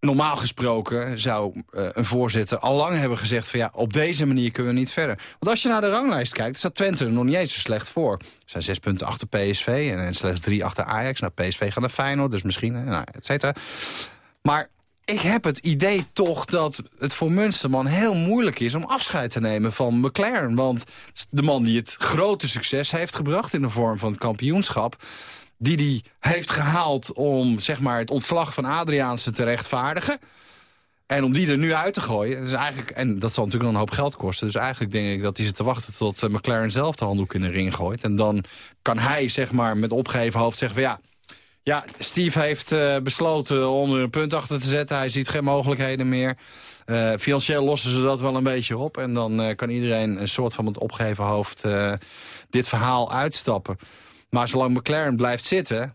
normaal gesproken zou uh, een voorzitter al lang hebben gezegd... van ja, op deze manier kunnen we niet verder. Want als je naar de ranglijst kijkt, staat Twente er nog niet eens zo slecht voor. Er zijn zes punten achter PSV en, en slechts drie achter Ajax. Nou, PSV gaat naar Feyenoord, dus misschien, nou, et cetera. Maar ik heb het idee toch dat het voor Munsterman heel moeilijk is... om afscheid te nemen van McLaren. Want de man die het grote succes heeft gebracht... in de vorm van het kampioenschap... die die heeft gehaald om zeg maar, het ontslag van Adriaanse te rechtvaardigen... En om die er nu uit te gooien, is eigenlijk, en dat zal natuurlijk nog een hoop geld kosten. Dus eigenlijk denk ik dat hij zit te wachten tot uh, McLaren zelf de handdoek in de ring gooit. En dan kan hij zeg maar met opgeheven hoofd zeggen van ja... Ja, Steve heeft uh, besloten om er een punt achter te zetten. Hij ziet geen mogelijkheden meer. Uh, financieel lossen ze dat wel een beetje op. En dan kan iedereen een soort van met opgeheven hoofd dit verhaal uitstappen. Maar zolang McLaren blijft zitten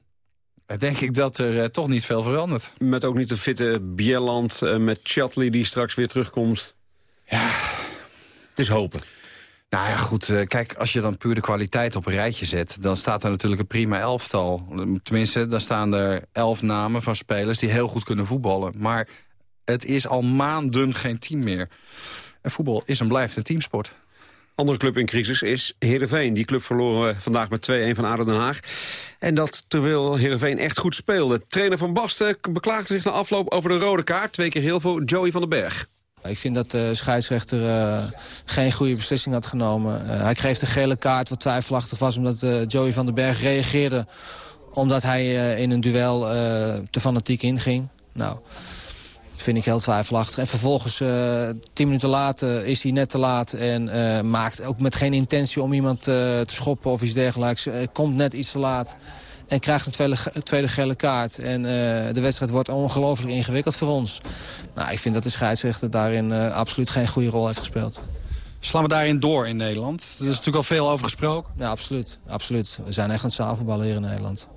denk ik dat er uh, toch niet veel verandert. Met ook niet de fitte Bierland, uh, met Chatley die straks weer terugkomt. Ja. Het is hopen. Nou ja, goed. Uh, kijk, als je dan puur de kwaliteit op een rijtje zet... dan staat er natuurlijk een prima elftal. Tenminste, dan staan er elf namen van spelers... die heel goed kunnen voetballen. Maar het is al maanden geen team meer. En voetbal is en blijft een teamsport. Andere club in crisis is Heerenveen. Die club verloren vandaag met 2-1 van ADO Den Haag. En dat terwijl Heerenveen echt goed speelde. Trainer Van Basten beklaagde zich na afloop over de rode kaart. Twee keer heel veel Joey van den Berg. Ik vind dat de scheidsrechter uh, geen goede beslissing had genomen. Uh, hij kreeg de gele kaart wat twijfelachtig was... omdat uh, Joey van den Berg reageerde... omdat hij in een duel te fanatiek inging. Nou, vind ik heel twijfelachtig. En vervolgens, tien minuten later, is hij net te laat... en maakt ook met geen intentie om iemand te schoppen of iets dergelijks. komt net iets te laat en krijgt een tweede, tweede gele kaart. En de wedstrijd wordt ongelooflijk ingewikkeld voor ons. Nou, ik vind dat de scheidsrechter daarin absoluut geen goede rol heeft gespeeld. Slaan we daarin door in Nederland? Er is natuurlijk al veel over gesproken. Ja, absoluut. absoluut. We zijn echt aan het zaalvoetballen hier in Nederland.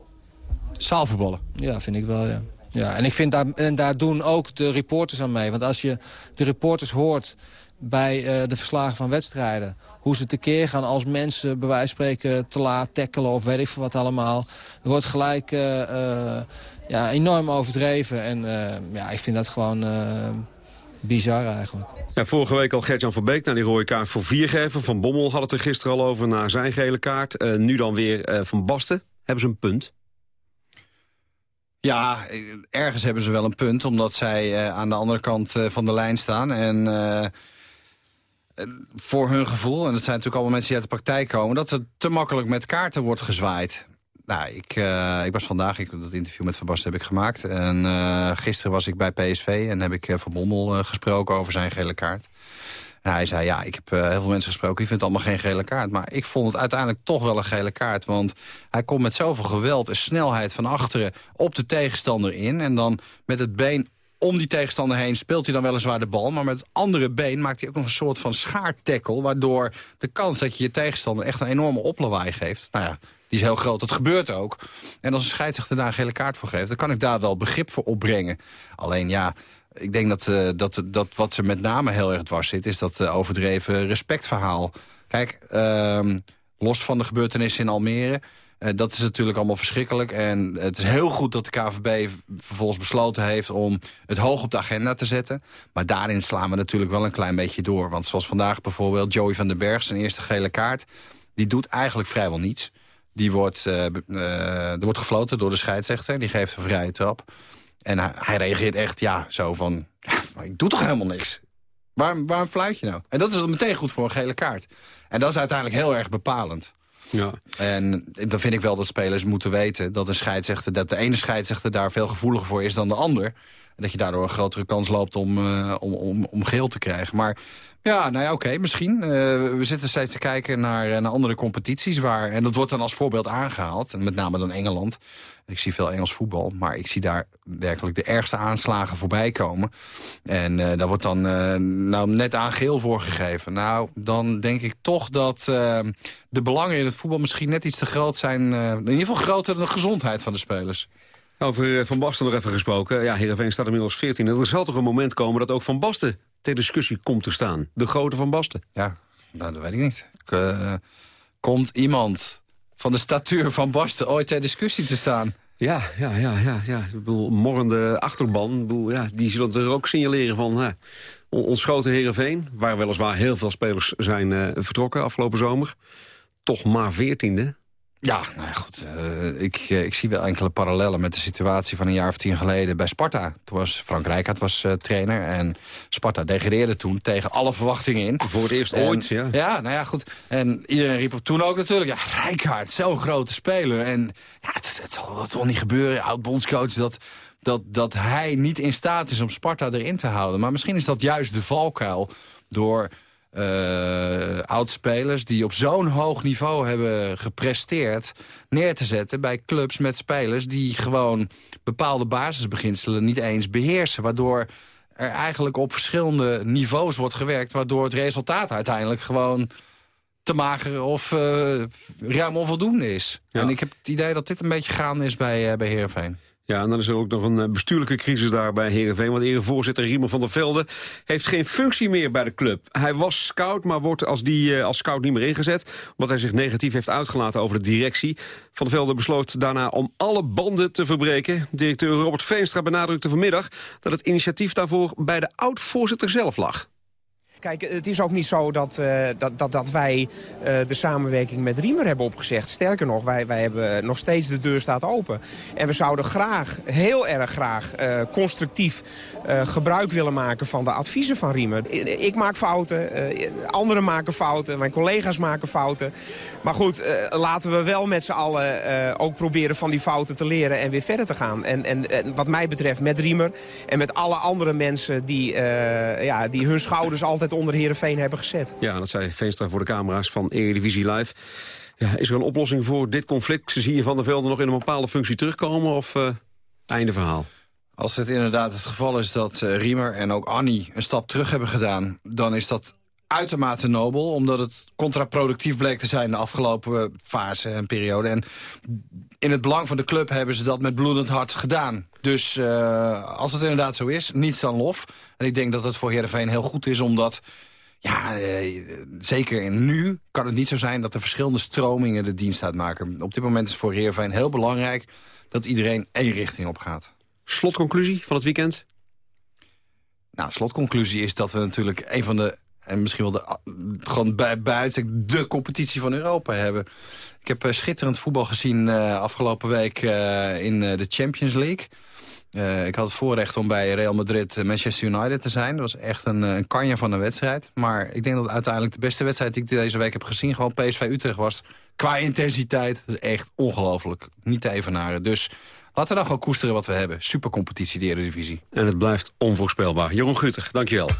Zaalvoetballen? Ja, vind ik wel, ja. Ja, en ik vind daar, en daar doen ook de reporters aan mee. Want als je de reporters hoort bij uh, de verslagen van wedstrijden... hoe ze tekeer gaan als mensen bij wijze van spreken te laat tackelen... of weet ik veel wat allemaal. Er wordt gelijk uh, uh, ja, enorm overdreven. En ja, ik vind dat gewoon bizar eigenlijk. Ja, vorige week al Gert-Jan van Beek naar die rode kaart voor vier geven. Van Bommel had het er gisteren al over naar zijn gele kaart. nu dan weer Van Basten. Hebben ze een punt? Ja, ergens hebben ze wel een punt, omdat zij uh, aan de andere kant uh, van de lijn staan. En uh, voor hun gevoel, en dat zijn natuurlijk allemaal mensen die uit de praktijk komen... dat er te makkelijk met kaarten wordt gezwaaid. Nou, ik, ik was vandaag, ik, dat interview met Van Basten heb ik gemaakt. En gisteren was ik bij PSV en heb ik Van Bommel gesproken over zijn gele kaart hij zei, ja, ik heb uh, heel veel mensen gesproken... die vinden het allemaal geen gele kaart. Maar ik vond het uiteindelijk toch wel een gele kaart. Want hij komt met zoveel geweld en snelheid van achteren... op de tegenstander in. En dan met het been om die tegenstander heen speelt hij dan weliswaar de bal... maar met het andere been maakt hij ook nog een soort van schaartekkel... waardoor de kans dat je je tegenstander echt een enorme oplawaai geeft... nou ja, die is heel groot. Dat gebeurt ook. En als een scheidsrechter daar een gele kaart voor geeft... dan kan ik daar wel begrip voor opbrengen. Alleen ja, ik denk dat, uh, dat, dat wat ze met name heel erg dwars zit... is dat uh, overdreven respectverhaal. Kijk, uh, los van de gebeurtenissen in Almere... Uh, dat is natuurlijk allemaal verschrikkelijk. En het is heel goed dat de KVB vervolgens besloten heeft... om het hoog op de agenda te zetten. Maar daarin slaan we natuurlijk wel een klein beetje door. Want zoals vandaag bijvoorbeeld Joey van den Berg... zijn eerste gele kaart, die doet eigenlijk vrijwel niets. Die wordt, er wordt gefloten door de scheidsrechter. Die geeft een vrije trap. En hij, reageert echt, ja, zo van... Ja, ik doe toch helemaal niks? Waarom, waarom fluit je nou? En dat is dan meteen goed voor een gele kaart. En dat is uiteindelijk heel erg bepalend. Ja. En dan vind ik wel dat spelers moeten weten dat een scheidsrechter... dat de ene scheidsrechter daar veel gevoeliger voor is dan de ander. Dat je daardoor een grotere kans loopt om, uh, om, om, om geel te krijgen. Maar ja, nou ja, oké, misschien. Uh, we zitten steeds te kijken naar, eh, naar andere competities. Waar, en dat wordt dan als voorbeeld aangehaald. En met name dan Engeland. Ik zie veel Engels voetbal, maar ik zie daar werkelijk de ergste aanslagen voorbij komen. En uh, daar wordt dan nou net aan geel voor gegeven. Nou, dan denk ik toch dat de belangen in het voetbal misschien net iets te groot zijn. in ieder geval groter dan de gezondheid van de spelers. Over Van Basten nog even gesproken. Ja, Heerenveen staat inmiddels 14. Er zal toch een moment komen dat ook Van Basten ter discussie komt te staan. De grote Van Basten. Ja, nou, dat weet ik niet. komt iemand van de statuur van Basten ooit ter discussie te staan. Ja, ja, ja, ja. ja. Ik bedoel, morrende achterban, bedoel, ja, die zullen er ook signaleren van... Hè, ons grote Heerenveen, waar weliswaar heel veel spelers zijn uh, vertrokken afgelopen zomer... toch maar veertiende. Ja, nou ja, goed. Uh, ik, uh, ik zie wel enkele parallellen met de situatie van een jaar of tien geleden bij Sparta. Toen was Frank Rijkaard was uh, trainer en Sparta degradeerde toen tegen alle verwachtingen in. Voor het eerst en, ooit, ja. Ja, nou ja, goed. En iedereen riep op toen ook natuurlijk, ja, Rijkaard, zo'n grote speler. En ja, het, het zal toch niet gebeuren, oud-bondscoach, dat, dat, dat hij niet in staat is om Sparta erin te houden. Maar misschien is dat juist de valkuil door uh, oudspelers die op zo'n hoog niveau hebben gepresteerd... neer te zetten bij clubs met spelers die gewoon bepaalde basisbeginselen niet eens beheersen. Waardoor er eigenlijk op verschillende niveaus wordt gewerkt... waardoor het resultaat uiteindelijk gewoon te mager of uh, ruim onvoldoende is. Ja. En ik heb het idee dat dit een beetje gaande is bij, uh, bij Heerenveen. Ja, en dan is er ook nog een eh, bestuurlijke crisis daar bij Heerenveen. Want erevoorzitter Riemer van der Velde heeft geen functie meer bij de club. Hij was scout, maar wordt als, die, als scout niet meer ingezet. Omdat hij zich negatief heeft uitgelaten over de directie. Van der Velde besloot daarna om alle banden te verbreken. Directeur Robert Veenstra benadrukte vanmiddag... dat het initiatief daarvoor bij de oud-voorzitter zelf lag. Kijk, het is ook niet zo dat, uh, dat, dat, dat wij uh, de samenwerking met Riemer hebben opgezegd. Sterker nog, wij, wij hebben nog steeds de deur staat open. En we zouden graag, heel erg graag, uh, constructief gebruik willen maken van de adviezen van Riemer. Ik maak fouten, anderen maken fouten, mijn collega's maken fouten. Maar goed, laten we wel met z'n allen ook proberen van die fouten te leren en weer verder te gaan. En, en, en wat mij betreft met Riemer en met alle andere mensen die, ja, die hun schouders altijd onder Heerenveen hebben gezet. Ja, dat zei Veenstra voor de camera's van Eredivisie Live. Ja, is er een oplossing voor dit conflict? Zie je Van der Velde nog in een bepaalde functie terugkomen of uh, einde verhaal? Als het inderdaad het geval is dat uh, Riemer en ook Annie een stap terug hebben gedaan... dan is dat uitermate nobel, omdat het contraproductief bleek te zijn... de afgelopen fase en periode. En in het belang van de club hebben ze dat met bloedend hart gedaan. Dus uh, als het inderdaad zo is, niets dan lof. En ik denk dat het voor Heerenveen heel goed is, omdat... Ja, eh, zeker nu kan het niet zo zijn dat de verschillende stromingen de dienst uitmaken. Op dit moment is het voor Heerenveen heel belangrijk dat iedereen één richting op gaat. Slotconclusie van het weekend? Nou, slotconclusie is dat we natuurlijk een van de en misschien wel de, gewoon bij, bij de competitie van Europa hebben. Ik heb uh, schitterend voetbal gezien uh, afgelopen week uh, in de Champions League. ik had het voorrecht om bij Real Madrid Manchester United te zijn. Dat was echt een, een kanje van een wedstrijd. Maar ik denk dat uiteindelijk de beste wedstrijd die ik deze week heb gezien... gewoon PSV Utrecht was. Qua intensiteit, dat is echt ongelooflijk. Niet te evenaren. Dus laten we dan gewoon koesteren wat we hebben. Supercompetitie, de Eredivisie. En het blijft onvoorspelbaar. Jeroen Gutter, dankjewel.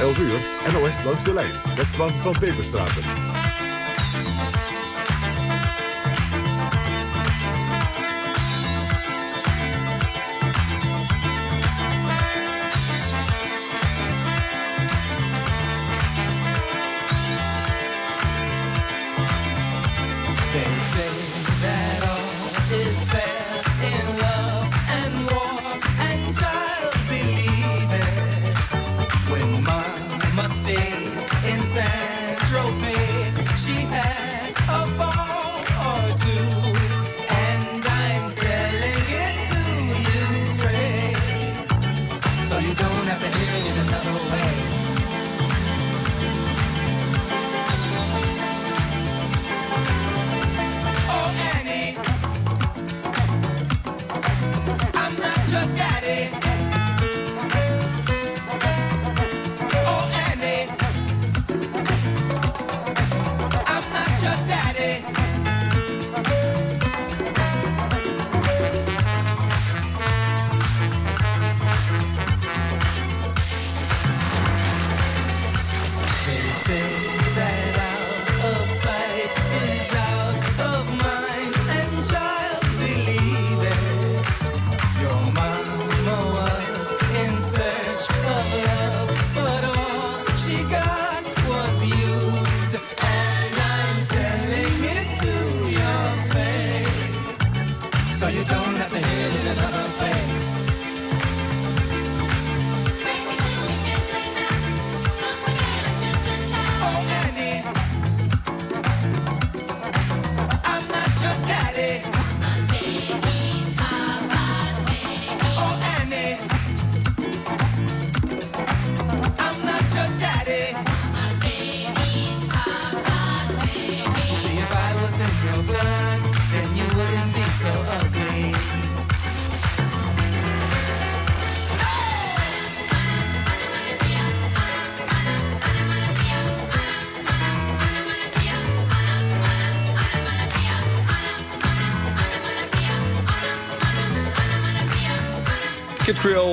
11 uur, NOS langs de lijn met Twan van Peperstraten. say.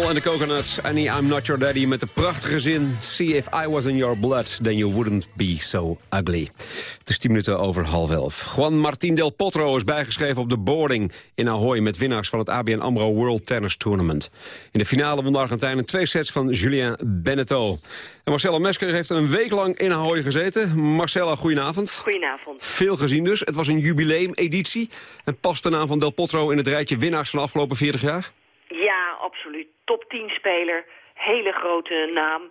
En de Coconuts. Annie, I'm not your daddy met de prachtige zin... See if I was in your blood, then you wouldn't be so ugly. Het is tien minuten over half elf. Juan Martín del Potro is bijgeschreven op de boarding in Ahoy... met winnaars van het ABN AMRO World Tennis Tournament. In de finale won de Argentijn twee sets van Julien Beneteau. En Marcella Mesker heeft er een week lang in Ahoy gezeten. Marcella, goedenavond. Goedenavond. Veel gezien dus. Het was een jubileumeditie. En past de naam van Del Potro in het rijtje winnaars van de afgelopen 40 jaar? Ja, absoluut. Top 10 speler. Hele grote naam.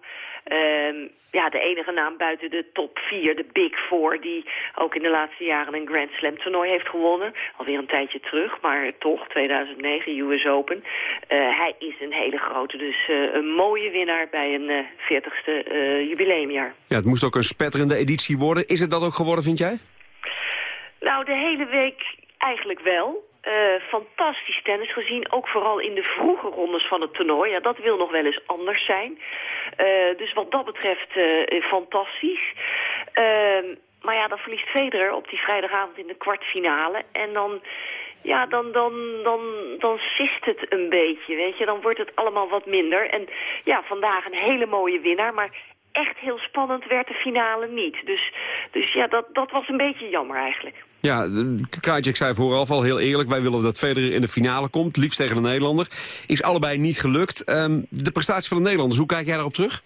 Ehm, ja, de enige naam buiten de top 4, de Big Four... die ook in de laatste jaren een Grand Slam toernooi heeft gewonnen. Alweer een tijdje terug, maar toch, 2009, US Open. Eh, hij is een hele grote, dus eh, een mooie winnaar bij een eh 40ste eh, jubileumjaar. Ja, het moest ook een spetterende editie worden. Is het dat ook geworden, vind jij? Nou, de hele week eigenlijk wel. Eh, fantastisch tennis gezien, ook vooral in de vroege rondes van het toernooi. Ja, dat wil nog wel eens anders zijn. Eh, dus wat dat betreft eh, fantastisch. Ehm, maar ja, dan verliest Federer op die vrijdagavond in de kwartfinale. En dan, ja, dan, dan, dan, dan sist het een beetje, weet je. Dan wordt het allemaal wat minder. En ja, vandaag een hele mooie winnaar, maar echt heel spannend werd de finale niet. Dus, dus ja, dat, dat was een beetje jammer eigenlijk. Ja, Krajcek zei vooraf al heel eerlijk... wij willen dat Federer in de finale komt, liefst tegen de Nederlander. Is allebei niet gelukt. Ehm, de prestatie van de Nederlanders, hoe kijk jij daarop terug?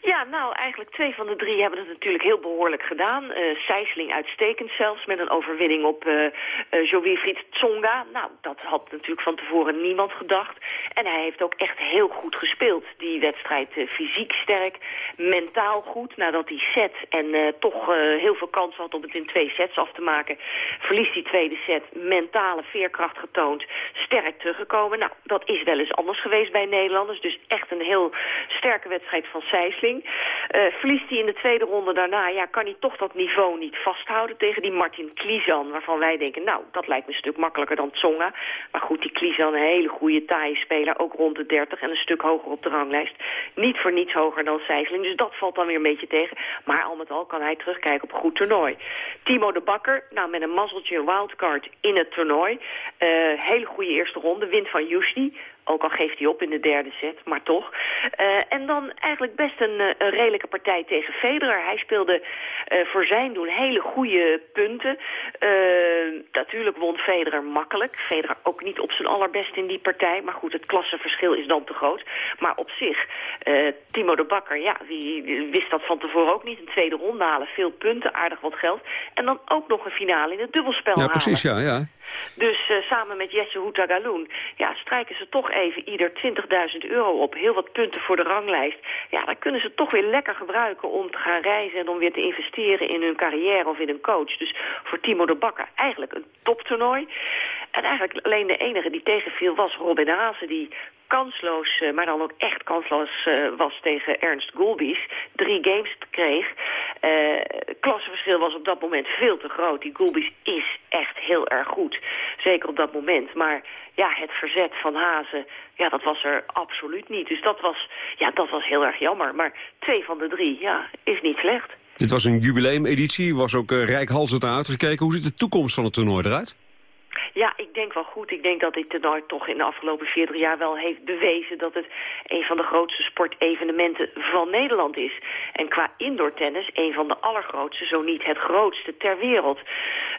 Ja, nou, eigenlijk twee van de drie hebben het natuurlijk heel behoorlijk gedaan. Eh Sijsling uitstekend zelfs, met een overwinning op eh uh, Jo-Wilfried Tsonga. Nou, dat had natuurlijk van tevoren niemand gedacht. En hij heeft ook echt heel goed gespeeld. Die wedstrijd eh, fysiek sterk, mentaal goed. Nadat hij set en eh, toch eh, heel veel kans had om het in twee sets af te maken... verliest die tweede set, mentale veerkracht getoond, sterk teruggekomen. Nou, dat is wel eens anders geweest bij Nederlanders. Dus echt een heel sterke wedstrijd van Sijsling. Eh, verliest hij in de tweede ronde daarna, ja, kan hij toch dat niveau niet vasthouden tegen die Martin Klizan, waarvan wij denken, nou, dat lijkt me een stuk makkelijker dan Tsonga. Maar goed, die Klizan, een hele goede taaie speler, ook rond de 30 en een stuk hoger op de ranglijst. Niet voor niets hoger dan Sijsling, dus dat valt dan weer een beetje tegen. Maar al met al kan hij terugkijken op een goed toernooi. Timo de Bakker, nou, met een mazzeltje wildcard in het toernooi. Eh, hele goede eerste ronde, wint van Yushni. Ook al geeft hij op in de derde set, maar toch. Uh, en dan eigenlijk best een, uh, een, redelijke partij tegen Federer. Hij speelde uh, voor zijn doen hele goede punten. natuurlijk won Federer makkelijk. Federer ook niet op zijn allerbest in die partij. Maar goed, het klassenverschil is dan te groot. Maar op zich, Timo de Bakker, ja, wie wist dat van tevoren ook niet. Een tweede ronde halen, veel punten, aardig wat geld. En dan ook nog een finale in het dubbelspel ja, halen. Precies, ja, ja. Dus uh, samen met Jesse Houtagaloen ja, strijken ze toch even ieder 20.000 euro op. Heel wat punten voor de ranglijst. Ja, dan kunnen ze toch weer lekker gebruiken om te gaan reizen... en om weer te investeren in hun carrière of in een coach. Dus voor Timo de Bakker eigenlijk een toptoernooi. En eigenlijk alleen de enige die tegenviel was Robin Haase... die kansloos, maar dan ook echt kansloos uh, was tegen Ernst Gulbis. Drie games kreeg. Uh, klassenverschil was op dat moment veel te groot. Die Gulbis is echt heel erg goed. Zeker op dat moment. Maar ja, het verzet van Hazen, ja, dat was er absoluut niet. Dus dat was, ja, dat was heel erg jammer. Maar twee van de drie, ja, is niet slecht. Dit was een jubileumeditie, was ook uh, rijkhalsend uitgekeken. Hoe ziet de toekomst van het toernooi eruit? Ja, ik denk wel goed. Ik denk dat dit toernooi toch in de afgelopen 40 jaar wel heeft bewezen dat het een van de grootste sportevenementen van Nederland is. En qua indoor tennis een van de allergrootste, zo niet het grootste ter wereld.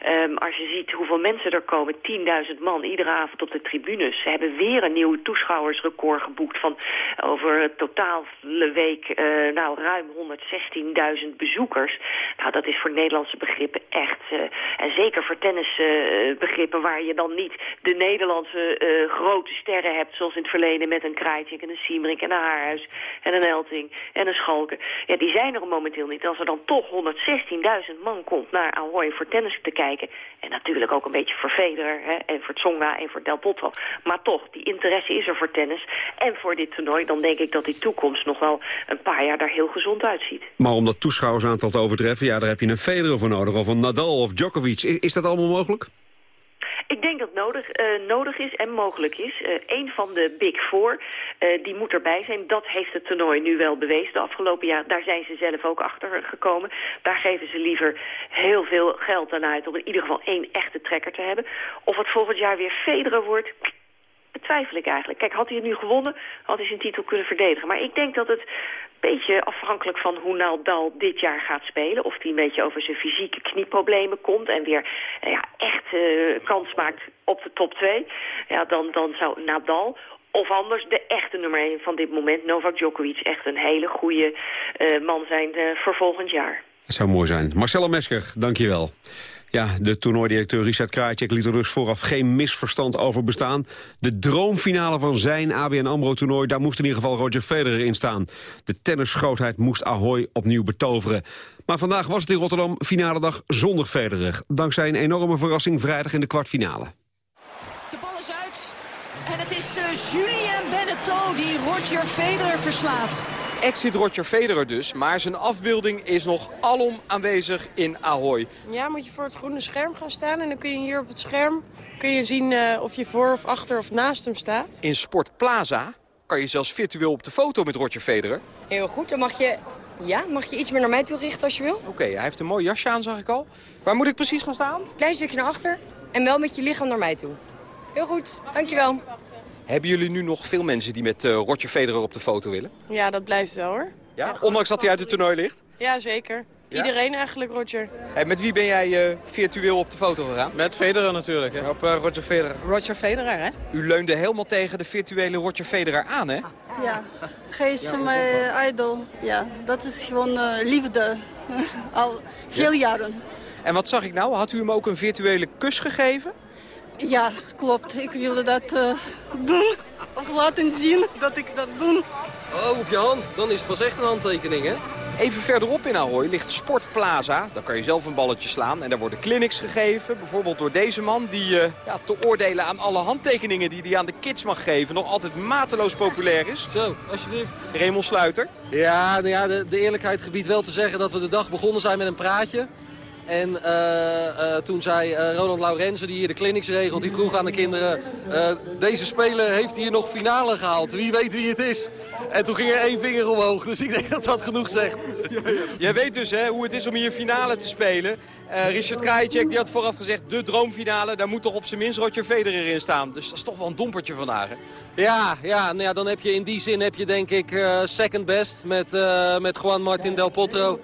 Um, als je ziet hoeveel mensen er komen, 10.000 man iedere avond op de tribunes. Ze hebben weer een nieuwe toeschouwersrecord geboekt van over het totale week uh, nou, ruim 116.000 bezoekers. Nou, dat is voor Nederlandse begrippen echt, uh, en zeker voor tennisbegrippen waar je dan niet de Nederlandse uh, grote sterren hebt... zoals in het verleden met een Krajcik en een Siemerink en een Haarhuis... en een Elting en een Schalke. Ja, die zijn er momenteel niet. Als er dan toch 116.000 man komt naar Ahoy voor tennis te kijken... en natuurlijk ook een beetje voor Federer hè, en voor Tsonga en voor Del Potro... maar toch, die interesse is er voor tennis en voor dit toernooi... dan denk ik dat die toekomst nog wel een paar jaar daar heel gezond uitziet. Maar om dat toeschouwersaantal te overtreffen... ja, daar heb je een Federer voor nodig of een Nadal of Djokovic. Is dat allemaal mogelijk? Ik denk dat nodig, uh, nodig is en mogelijk is. Uh, een van de Big Four, uh, die moet erbij zijn. Dat heeft het toernooi nu wel bewezen de afgelopen jaar. Daar zijn ze zelf ook achter gekomen. Daar geven ze liever heel veel geld aan uit... om in ieder geval één echte trekker te hebben. Of het volgend jaar weer Federer wordt betwijfel ik eigenlijk. Kijk, had hij het nu gewonnen, had hij zijn titel kunnen verdedigen. Maar ik denk dat het een beetje afhankelijk van hoe Nadal dit jaar gaat spelen. Of hij een beetje over zijn fysieke knieproblemen komt en weer eh, ja, echt eh, kans maakt op de top 2. Ja, dan, dan zou Nadal of anders de echte nummer 1 van dit moment, Novak Djokovic, echt een hele goede eh, man zijn eh, voor volgend jaar. Het zou mooi zijn. Marcelo Mesker, dankjewel. Ja, de toernooidirecteur Richard Krajcek liet er dus vooraf geen misverstand over bestaan. De droomfinale van zijn ABN AMRO-toernooi, daar moest in ieder geval Roger Federer in staan. De tennisgrootheid moest Ahoy opnieuw betoveren. Maar vandaag was het in Rotterdam finale dag zonder Federer. Dankzij een enorme verrassing vrijdag in de kwartfinale. De bal is uit. En het is uh, Julien Benneteau die Roger Federer verslaat. Exit Roger Federer dus, maar zijn afbeelding is nog alom aanwezig in Ahoy. Ja, moet je voor het groene scherm gaan staan en dan kun je hier op het scherm kun je zien uh, of je voor of achter of naast hem staat. In Sport Plaza kan je zelfs virtueel op de foto met Roger Federer. Heel goed, dan mag je, ja, mag je iets meer naar mij toe richten als je wil. Oké, okay, hij heeft een mooi jasje aan, zag ik al. Waar moet ik precies gaan staan? Klein stukje naar achter en wel met je lichaam naar mij toe. Heel goed, dankjewel. Hebben jullie nu nog veel mensen die met uh, Roger Federer op de foto willen? Ja, dat blijft wel hoor. Ja? Ondanks dat hij uit het toernooi ligt? Ja, zeker. Ja? Iedereen eigenlijk, Roger. Hey, met wie ben jij uh, virtueel op de foto gegaan? Met Federer natuurlijk, hè? op uh, Roger Federer. Roger Federer, hè? U leunde helemaal tegen de virtuele Roger Federer aan, hè? Ja, hij is mijn idol. Ja, dat is gewoon liefde. Al veel ja? jaren. En wat zag ik nou? Had u hem ook een virtuele kus gegeven? Ja, klopt. Ik wilde dat uh, doen. Of laten zien dat ik dat doe. Oh, op je hand. Dan is het pas echt een handtekening, hè? Even verderop in Ahoy ligt Sportplaza. Daar kan je zelf een balletje slaan. En daar worden clinics gegeven. Bijvoorbeeld door deze man die uh, ja, te oordelen aan alle handtekeningen die hij aan de kids mag geven. Nog altijd mateloos populair is. Zo, alsjeblieft. Raymond Sluiter. Ja, nou ja de, de eerlijkheid gebiedt wel te zeggen dat we de dag begonnen zijn met een praatje. En uh, uh, toen zei uh, Roland Laurenzen, die hier de clinics regelt, die vroeg aan de kinderen... deze speler heeft hier nog finale gehaald. Wie weet wie het is? En toen ging er één vinger omhoog. Dus ik denk dat dat genoeg zegt. Jij weet dus hè, hoe het is om hier finale te spelen. Richard Krajicek die had vooraf gezegd, de droomfinale. Daar moet toch op zijn minst Roger Federer in staan. Dus dat is toch wel een dompertje vandaag. Hè? Ja, ja, nou ja, dan heb je in die zin heb je denk ik second best met, met Juan Martin Del Potro.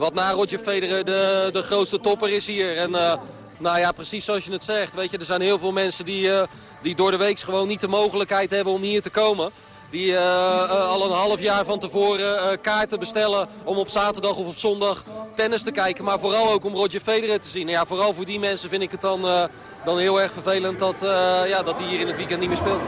Wat na Roger Federer de, de grootste topper is hier. En uh, nou ja, precies zoals je het zegt. Weet je, er zijn heel veel mensen die, uh, die door de week gewoon niet de mogelijkheid hebben om hier te komen. Die uh, al een half jaar van tevoren kaarten bestellen om op zaterdag of op zondag tennis te kijken. Maar vooral ook om Roger Federer te zien. En ja, vooral voor die mensen vind ik het dan, dan heel erg vervelend dat, ja, dat hij hier in het weekend niet meer speelt.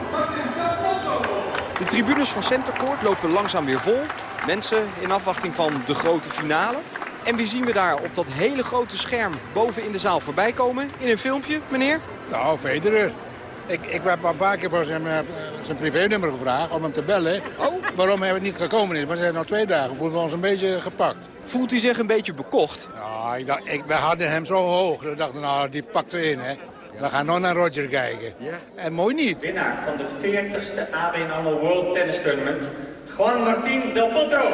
De tribunes van Centercourt lopen langzaam weer vol. Mensen in afwachting van de grote finale. En wie zien we daar op dat hele grote scherm boven in de zaal voorbij komen? In een filmpje, meneer? Nou, Federer. Ik, ik heb een paar keer voor zijn, uh, zijn privénummer gevraagd om hem te bellen. Oh. Waarom hij niet gekomen is. We zijn al twee dagen. Voelen we ons een beetje gepakt. Voelt hij zich een beetje bekocht? Ja, ik dacht, ik, we hadden hem zo hoog. We dachten, nou, die pakt erin, hè. We gaan nog naar Roger kijken. Ja. En mooi niet. Winnaar van de 40ste ABN AMRO World Tennis Tournament, Juan Martín Del Potro.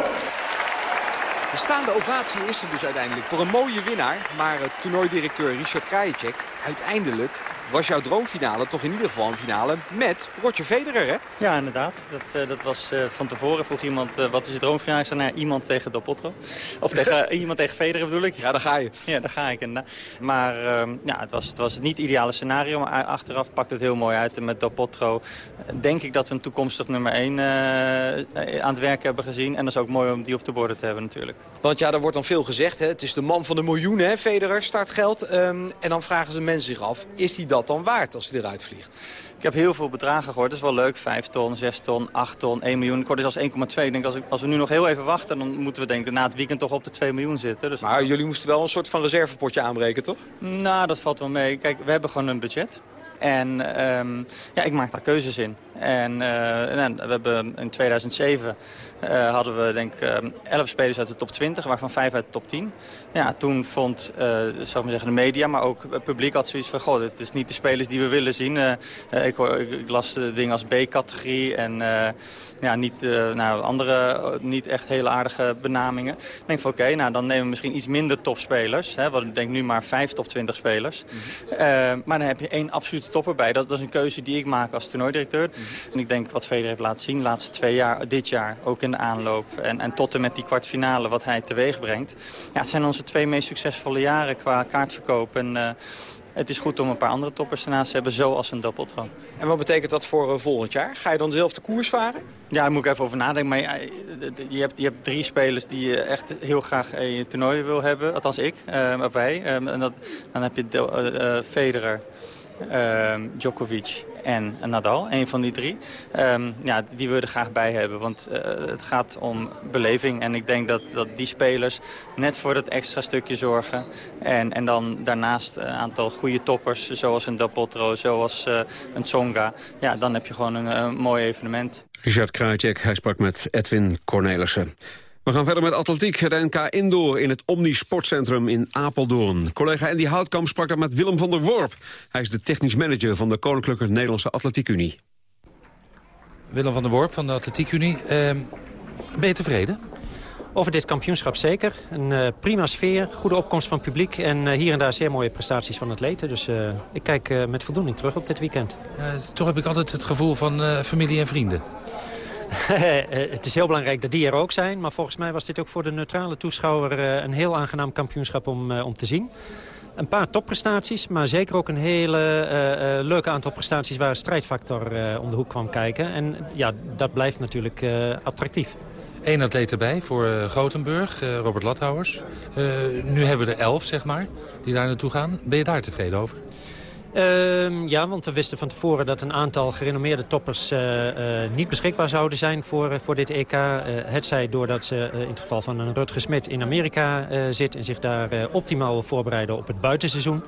De staande ovatie is er dus uiteindelijk voor een mooie winnaar. Maar toernooidirecteur Richard Krajicek, uiteindelijk was jouw droomfinale toch in ieder geval een finale met Roger Federer, hè? Ja, inderdaad. Dat, uh, dat was uh, van tevoren. Vroeg iemand, uh, wat is je droomfinale? Ik zei, nou, iemand tegen Del Potro. Of tegen, iemand tegen Federer bedoel ik. Ja, daar ga je. Ja, daar ga ik inderdaad. Maar ja, het was, het was niet het ideale scenario. Maar achteraf pakt het heel mooi uit. En met Del Potro denk ik dat we een toekomstig nummer 1 aan het werk hebben gezien. En dat is ook mooi om die op de borden te hebben natuurlijk. Want ja, er wordt dan veel gezegd. Hè? Het is de man van de miljoenen, hè, Federer, startgeld. Um, en dan vragen ze mensen zich af, is die dat dan waard als hij eruit vliegt? Ik heb heel veel bedragen gehoord. Dat is wel leuk. 5 ton, 6 ton, 8 ton, 1 miljoen. Ik hoorde zelfs 1,2. Ik denk, als, als we nu nog heel even wachten, dan moeten we denken na het weekend toch op de 2 miljoen zitten. Dus... Maar jullie moesten wel een soort van reservepotje aanbreken, toch? Nou, dat valt wel mee. Kijk, we hebben gewoon een budget. En um, ja, ik maak daar keuzes in. En uh, we hebben in 2007 uh, hadden we denk ik uh, 11 spelers uit de top 20, waarvan 5 uit de top 10. Ja, toen vond zou ik zeggen, de media, maar ook het publiek had zoiets van... Goh, het is niet de spelers die we willen zien. ik, hoor, ik, ik, las de dingen als B-categorie en ja, niet, nou, andere niet echt hele aardige benamingen. Ik denk van oké, okay, nou, dan nemen we misschien iets minder topspelers. Hè, want ik denk nu maar 5 top 20 spelers. Mm -hmm. maar dan heb je één absolute topper bij. Dat, dat is een keuze die ik maak als toernooidirecteur. En ik denk wat Federer heeft laten zien de laatste twee jaar, dit jaar, ook in de aanloop. En, en tot en met die kwartfinale wat hij teweeg brengt. Ja, het zijn onze twee meest succesvolle jaren qua kaartverkoop. En, uh, het is goed om een paar andere toppers ernaast te hebben, zoals een dubbeltron. En wat betekent dat voor uh, volgend jaar? Ga je dan zelf de koers varen? Ja, daar moet ik even over nadenken. Maar ja, je, hebt, je hebt drie spelers die je echt heel graag een toernooi wil hebben. Althans ik, uh, of wij. en dat, dan heb je Federer, Djokovic en Nadal, een van die drie. Um, ja, die we er graag bij hebben, want uh, het gaat om beleving. En ik denk dat, dat die spelers net voor dat extra stukje zorgen. En, en dan daarnaast een aantal goede toppers, zoals een Del Potro, zoals uh, een Tsonga. Ja, dan heb je gewoon een, mooi evenement. Richard Krajcek, hij sprak met Edwin Cornelissen. We gaan verder met atletiek. De NK Indoor in het Omni Sportcentrum in Apeldoorn. Collega Andy Houtkamp sprak daar met Willem van der Worp. Hij is de technisch manager van de Koninklijke Nederlandse Atletiek Unie. Willem van der Worp van de Atletiek Unie. Uh, ben je tevreden? Over dit kampioenschap zeker. Een uh, prima sfeer, goede opkomst van het publiek... en uh, hier en daar zeer mooie prestaties van atleten. Dus uh, ik kijk met voldoening terug op dit weekend. toch heb ik altijd het gevoel van familie en vrienden. het is heel belangrijk dat die er ook zijn. Maar volgens mij was dit ook voor de neutrale toeschouwer een heel aangenaam kampioenschap om, om te zien. Een paar topprestaties, maar zeker ook een hele uh, uh, leuke aantal prestaties waar strijdfactor om de hoek kwam kijken. En ja, dat blijft natuurlijk attractief. Eén atleet erbij voor Gothenburg, Robert Lathouwers. nu hebben we er elf, zeg maar, die daar naartoe gaan. Ben je daar tevreden over? Uh, ja, want we wisten van tevoren dat een aantal gerenommeerde toppers uh, uh, niet beschikbaar zouden zijn voor, voor dit EK. het zij doordat ze in het geval van een Rutger Smit in Amerika zit en zich daar optimaal voorbereiden op het buitenseizoen.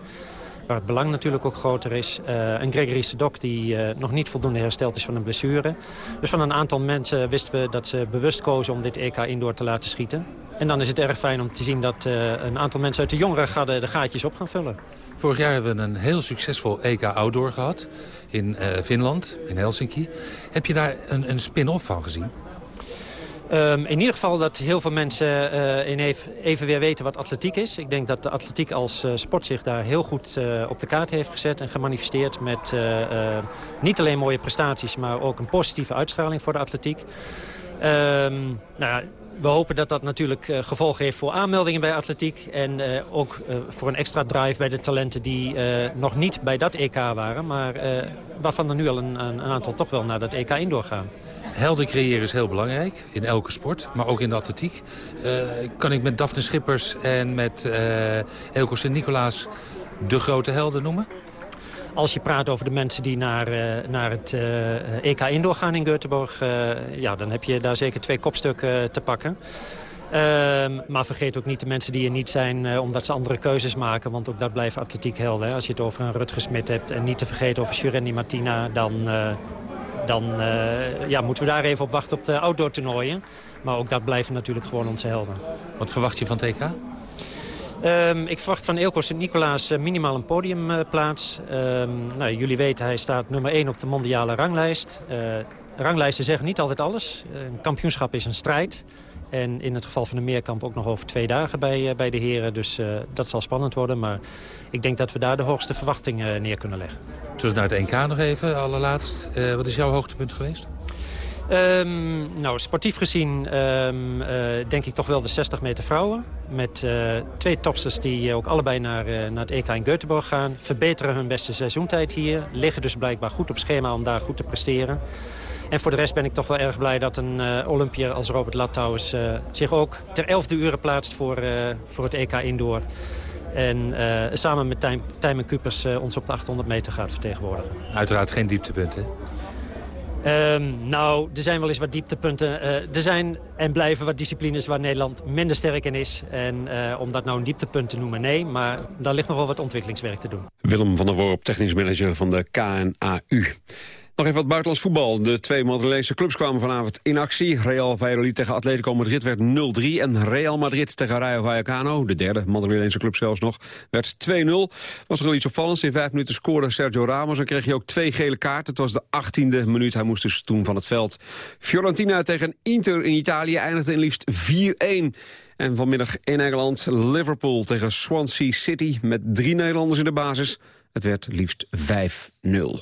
Waar het belang natuurlijk ook groter is. een Gregory Sedok die nog niet voldoende hersteld is van een blessure. Dus van een aantal mensen wisten we dat ze bewust kozen om dit EK indoor te laten schieten. En dan is het erg fijn om te zien dat een aantal mensen uit de jongere garde de gaatjes op gaan vullen. Vorig jaar hebben we een heel succesvol EK Outdoor gehad in Finland, in Helsinki. Heb je daar een, een spin-off van gezien? Um, in ieder geval dat heel veel mensen in even, weer weten wat atletiek is. Ik denk dat de atletiek als uh, sport zich daar heel goed uh, op de kaart heeft gezet... en gemanifesteerd met niet alleen mooie prestaties... maar ook een positieve uitstraling voor de atletiek. Um, nou, we hopen dat dat natuurlijk gevolgen heeft voor aanmeldingen bij atletiek. En ook voor een extra drive bij de talenten die nog niet bij dat EK waren. Maar waarvan er nu al een, een, aantal toch wel naar dat EK indoor gaan. Helden creëren is heel belangrijk in elke sport, maar ook in de atletiek. kan ik met Daphne Schippers en met Elko Sint-Nicolaas de grote helden noemen? Als je praat over de mensen die naar, uh, naar het uh, EK Indoor gaan in Göteborg... Uh, ja, dan heb je daar zeker twee kopstukken te pakken. Ehm, maar vergeet ook niet de mensen die er niet zijn omdat ze andere keuzes maken. Want ook dat blijft atletiek helden. Als je het over een Rutger Smit hebt en niet te vergeten over Shurendi Martina... dan, dan ja, moeten we daar even op wachten op de outdoor toernooien. Maar ook dat blijven natuurlijk gewoon onze helden. Wat verwacht je van EK? Um, ik verwacht van Eelco Sint-Nicolaas uh, minimaal een podiumplaats. Uh, um, nou, jullie weten, hij staat nummer 1 op de mondiale ranglijst. Uh, ranglijsten zeggen niet altijd alles. een kampioenschap is een strijd. En in het geval van de meerkamp ook nog over twee dagen bij, bij de heren. Dus dat zal spannend worden. Maar ik denk dat we daar de hoogste verwachtingen neer kunnen leggen. Terug naar het NK nog even, allerlaatst. wat is jouw hoogtepunt geweest? Um, nou, sportief gezien um, uh, denk ik toch wel de 60 meter vrouwen. Met uh, twee topsters die ook allebei naar, uh, naar het EK in Göteborg gaan. Verbeteren hun beste seizoentijd hier. Liggen dus blijkbaar goed op schema om daar goed te presteren. En voor de rest ben ik toch wel erg blij dat een Olympier als Robert Lattouwers... Uh, zich ook ter elfde uren plaatst voor, voor het EK Indoor. En samen met Tijmen Kupers ons op de 800 meter gaat vertegenwoordigen. Uiteraard geen dieptepunt, hè? Um, nou, er zijn wel eens wat dieptepunten. Uh, er zijn en blijven wat disciplines waar Nederland minder sterk in is. En uh, om dat nou een dieptepunt te noemen, nee. Maar daar ligt nog wel wat ontwikkelingswerk te doen. Willem van der Worp, technisch manager van de KNAU. Nog even wat buitenlands voetbal. De twee Madrileense clubs kwamen vanavond in actie. Real Valladolid tegen Atletico Madrid werd 0-3. En Real Madrid tegen Rayo Vallecano, de derde Madrileense club zelfs nog, werd 2-0. Was er wel iets opvallends. In vijf minuten scoorde Sergio Ramos en kreeg hij ook twee gele kaarten. Het was de achttiende minuut. Hij moest dus toen van het veld. Fiorentina tegen Inter in Italië eindigde in liefst 4-1. En vanmiddag in Engeland Liverpool tegen Swansea City met drie Nederlanders in de basis. Het werd liefst 5-0.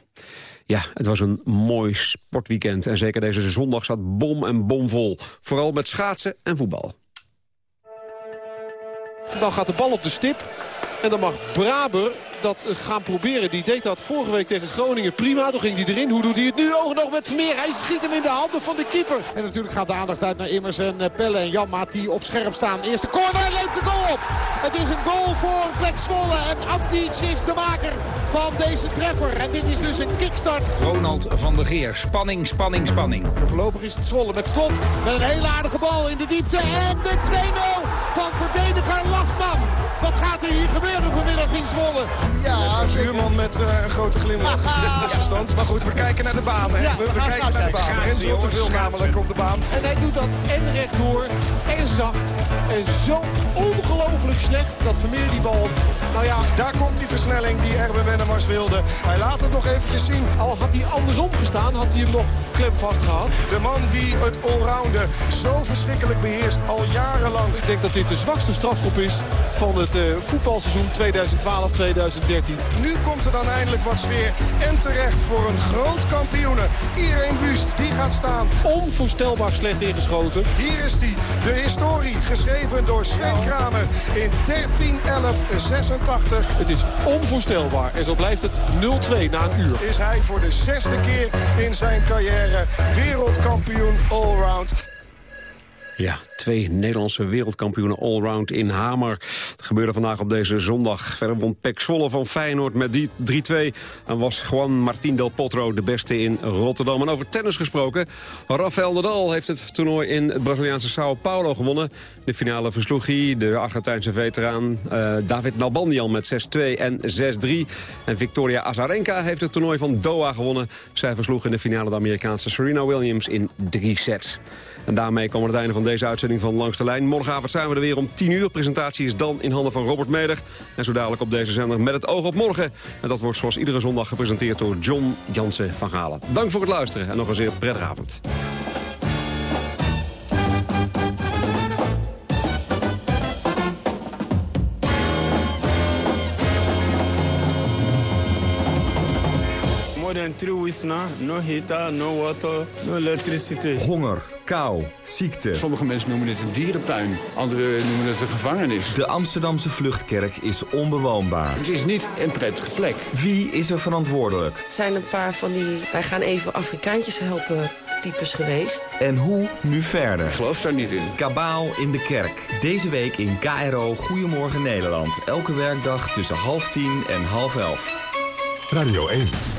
Ja, het was een mooi sportweekend. En zeker deze zondag zat bom en bomvol. Vooral met schaatsen en voetbal. Dan gaat de bal op de stip. En dan mag Braber dat gaan proberen. Die deed dat vorige week tegen Groningen prima. Toen ging hij erin. Hoe doet hij het nu? Oog nog met Vermeer. Hij schiet hem in de handen van de keeper. En natuurlijk gaat de aandacht uit naar Immers en eh, Pelle en Janmaat die op scherp staan. Eerste corner leeft de goal op. Het is een goal voor Plek Zwolle. En Afdic is de maker van deze treffer. En dit is dus een kickstart. Ronald van der Geer. Spanning, spanning, spanning. Voorlopig is het Zwolle met slot. Met een hele aardige bal in de diepte. En de 2-0 van verdediger Lachman. Wat gaat er hier gebeuren vanmiddag in Zwolle? Ja, een buurman met uh, een grote glimlach tussenstand. Maar goed, we kijken naar de baan. Hè? Ja, we, we kijken naar de baan. Rens te veel namelijk op de baan. En hij doet dat en rechtdoor en zacht. En zo ongelooflijk slecht dat Vermeer die bal... Nou ja, daar komt die versnelling die Erben Wennemars wilde. Hij laat het nog eventjes zien. Al had hij andersom gestaan, had hij hem nog klem vast gehad. De man die het allrounden zo verschrikkelijk beheerst al jarenlang. Ik denk dat dit de zwakste strafschop is van het uh, voetbalseizoen 2012-2013. Nu komt er dan eindelijk wat sfeer. En terecht voor een groot kampioene. Irene Wust, die gaat staan. Onvoorstelbaar slecht ingeschoten. Hier is die, de historie, geschreven door Sven Kramer in 13-11-86. Het is onvoorstelbaar. En zo blijft het 0-2 na een uur. Is hij voor de zesde keer in zijn carrière wereldkampioen allround. Ja, twee Nederlandse wereldkampioenen allround in Hamer. Dat gebeurde vandaag op deze zondag. Verder won Pek Zwolle van Feyenoord met 3-2. En was Juan Martín del Potro de beste in Rotterdam. En over tennis gesproken. Rafael Nadal heeft het toernooi in het Braziliaanse Sao Paulo gewonnen. De finale versloeg hij de Argentijnse veteraan uh, David Nalbandian met 6-2 en 6-3. En Victoria Azarenka heeft het toernooi van Doha gewonnen. Zij versloeg in de finale de Amerikaanse Serena Williams in drie sets. En daarmee komen we het einde van deze uitzending van Langs de Lijn. Morgenavond zijn we er weer om 10 uur. Presentatie is dan in handen van Robert Meder. En zo dadelijk op deze zender met het oog op morgen. En dat wordt zoals iedere zondag gepresenteerd door John Jansen van Galen. Dank voor het luisteren en nog een zeer prettige avond. Three weeks now. No heater, no water, no electricity. Honger, kou, ziekte. Sommige mensen noemen het een dierentuin. Anderen noemen het een gevangenis. De Amsterdamse vluchtkerk is onbewoonbaar. Het is niet een prettige plek. Wie is er verantwoordelijk? Het zijn een paar van die... Wij gaan even Afrikaantjes helpen types geweest. En hoe nu verder? Ik geloof daar niet in. Kabaal in de kerk. Deze week in KRO Goedemorgen Nederland. Elke werkdag tussen half tien en half elf. Radio 1.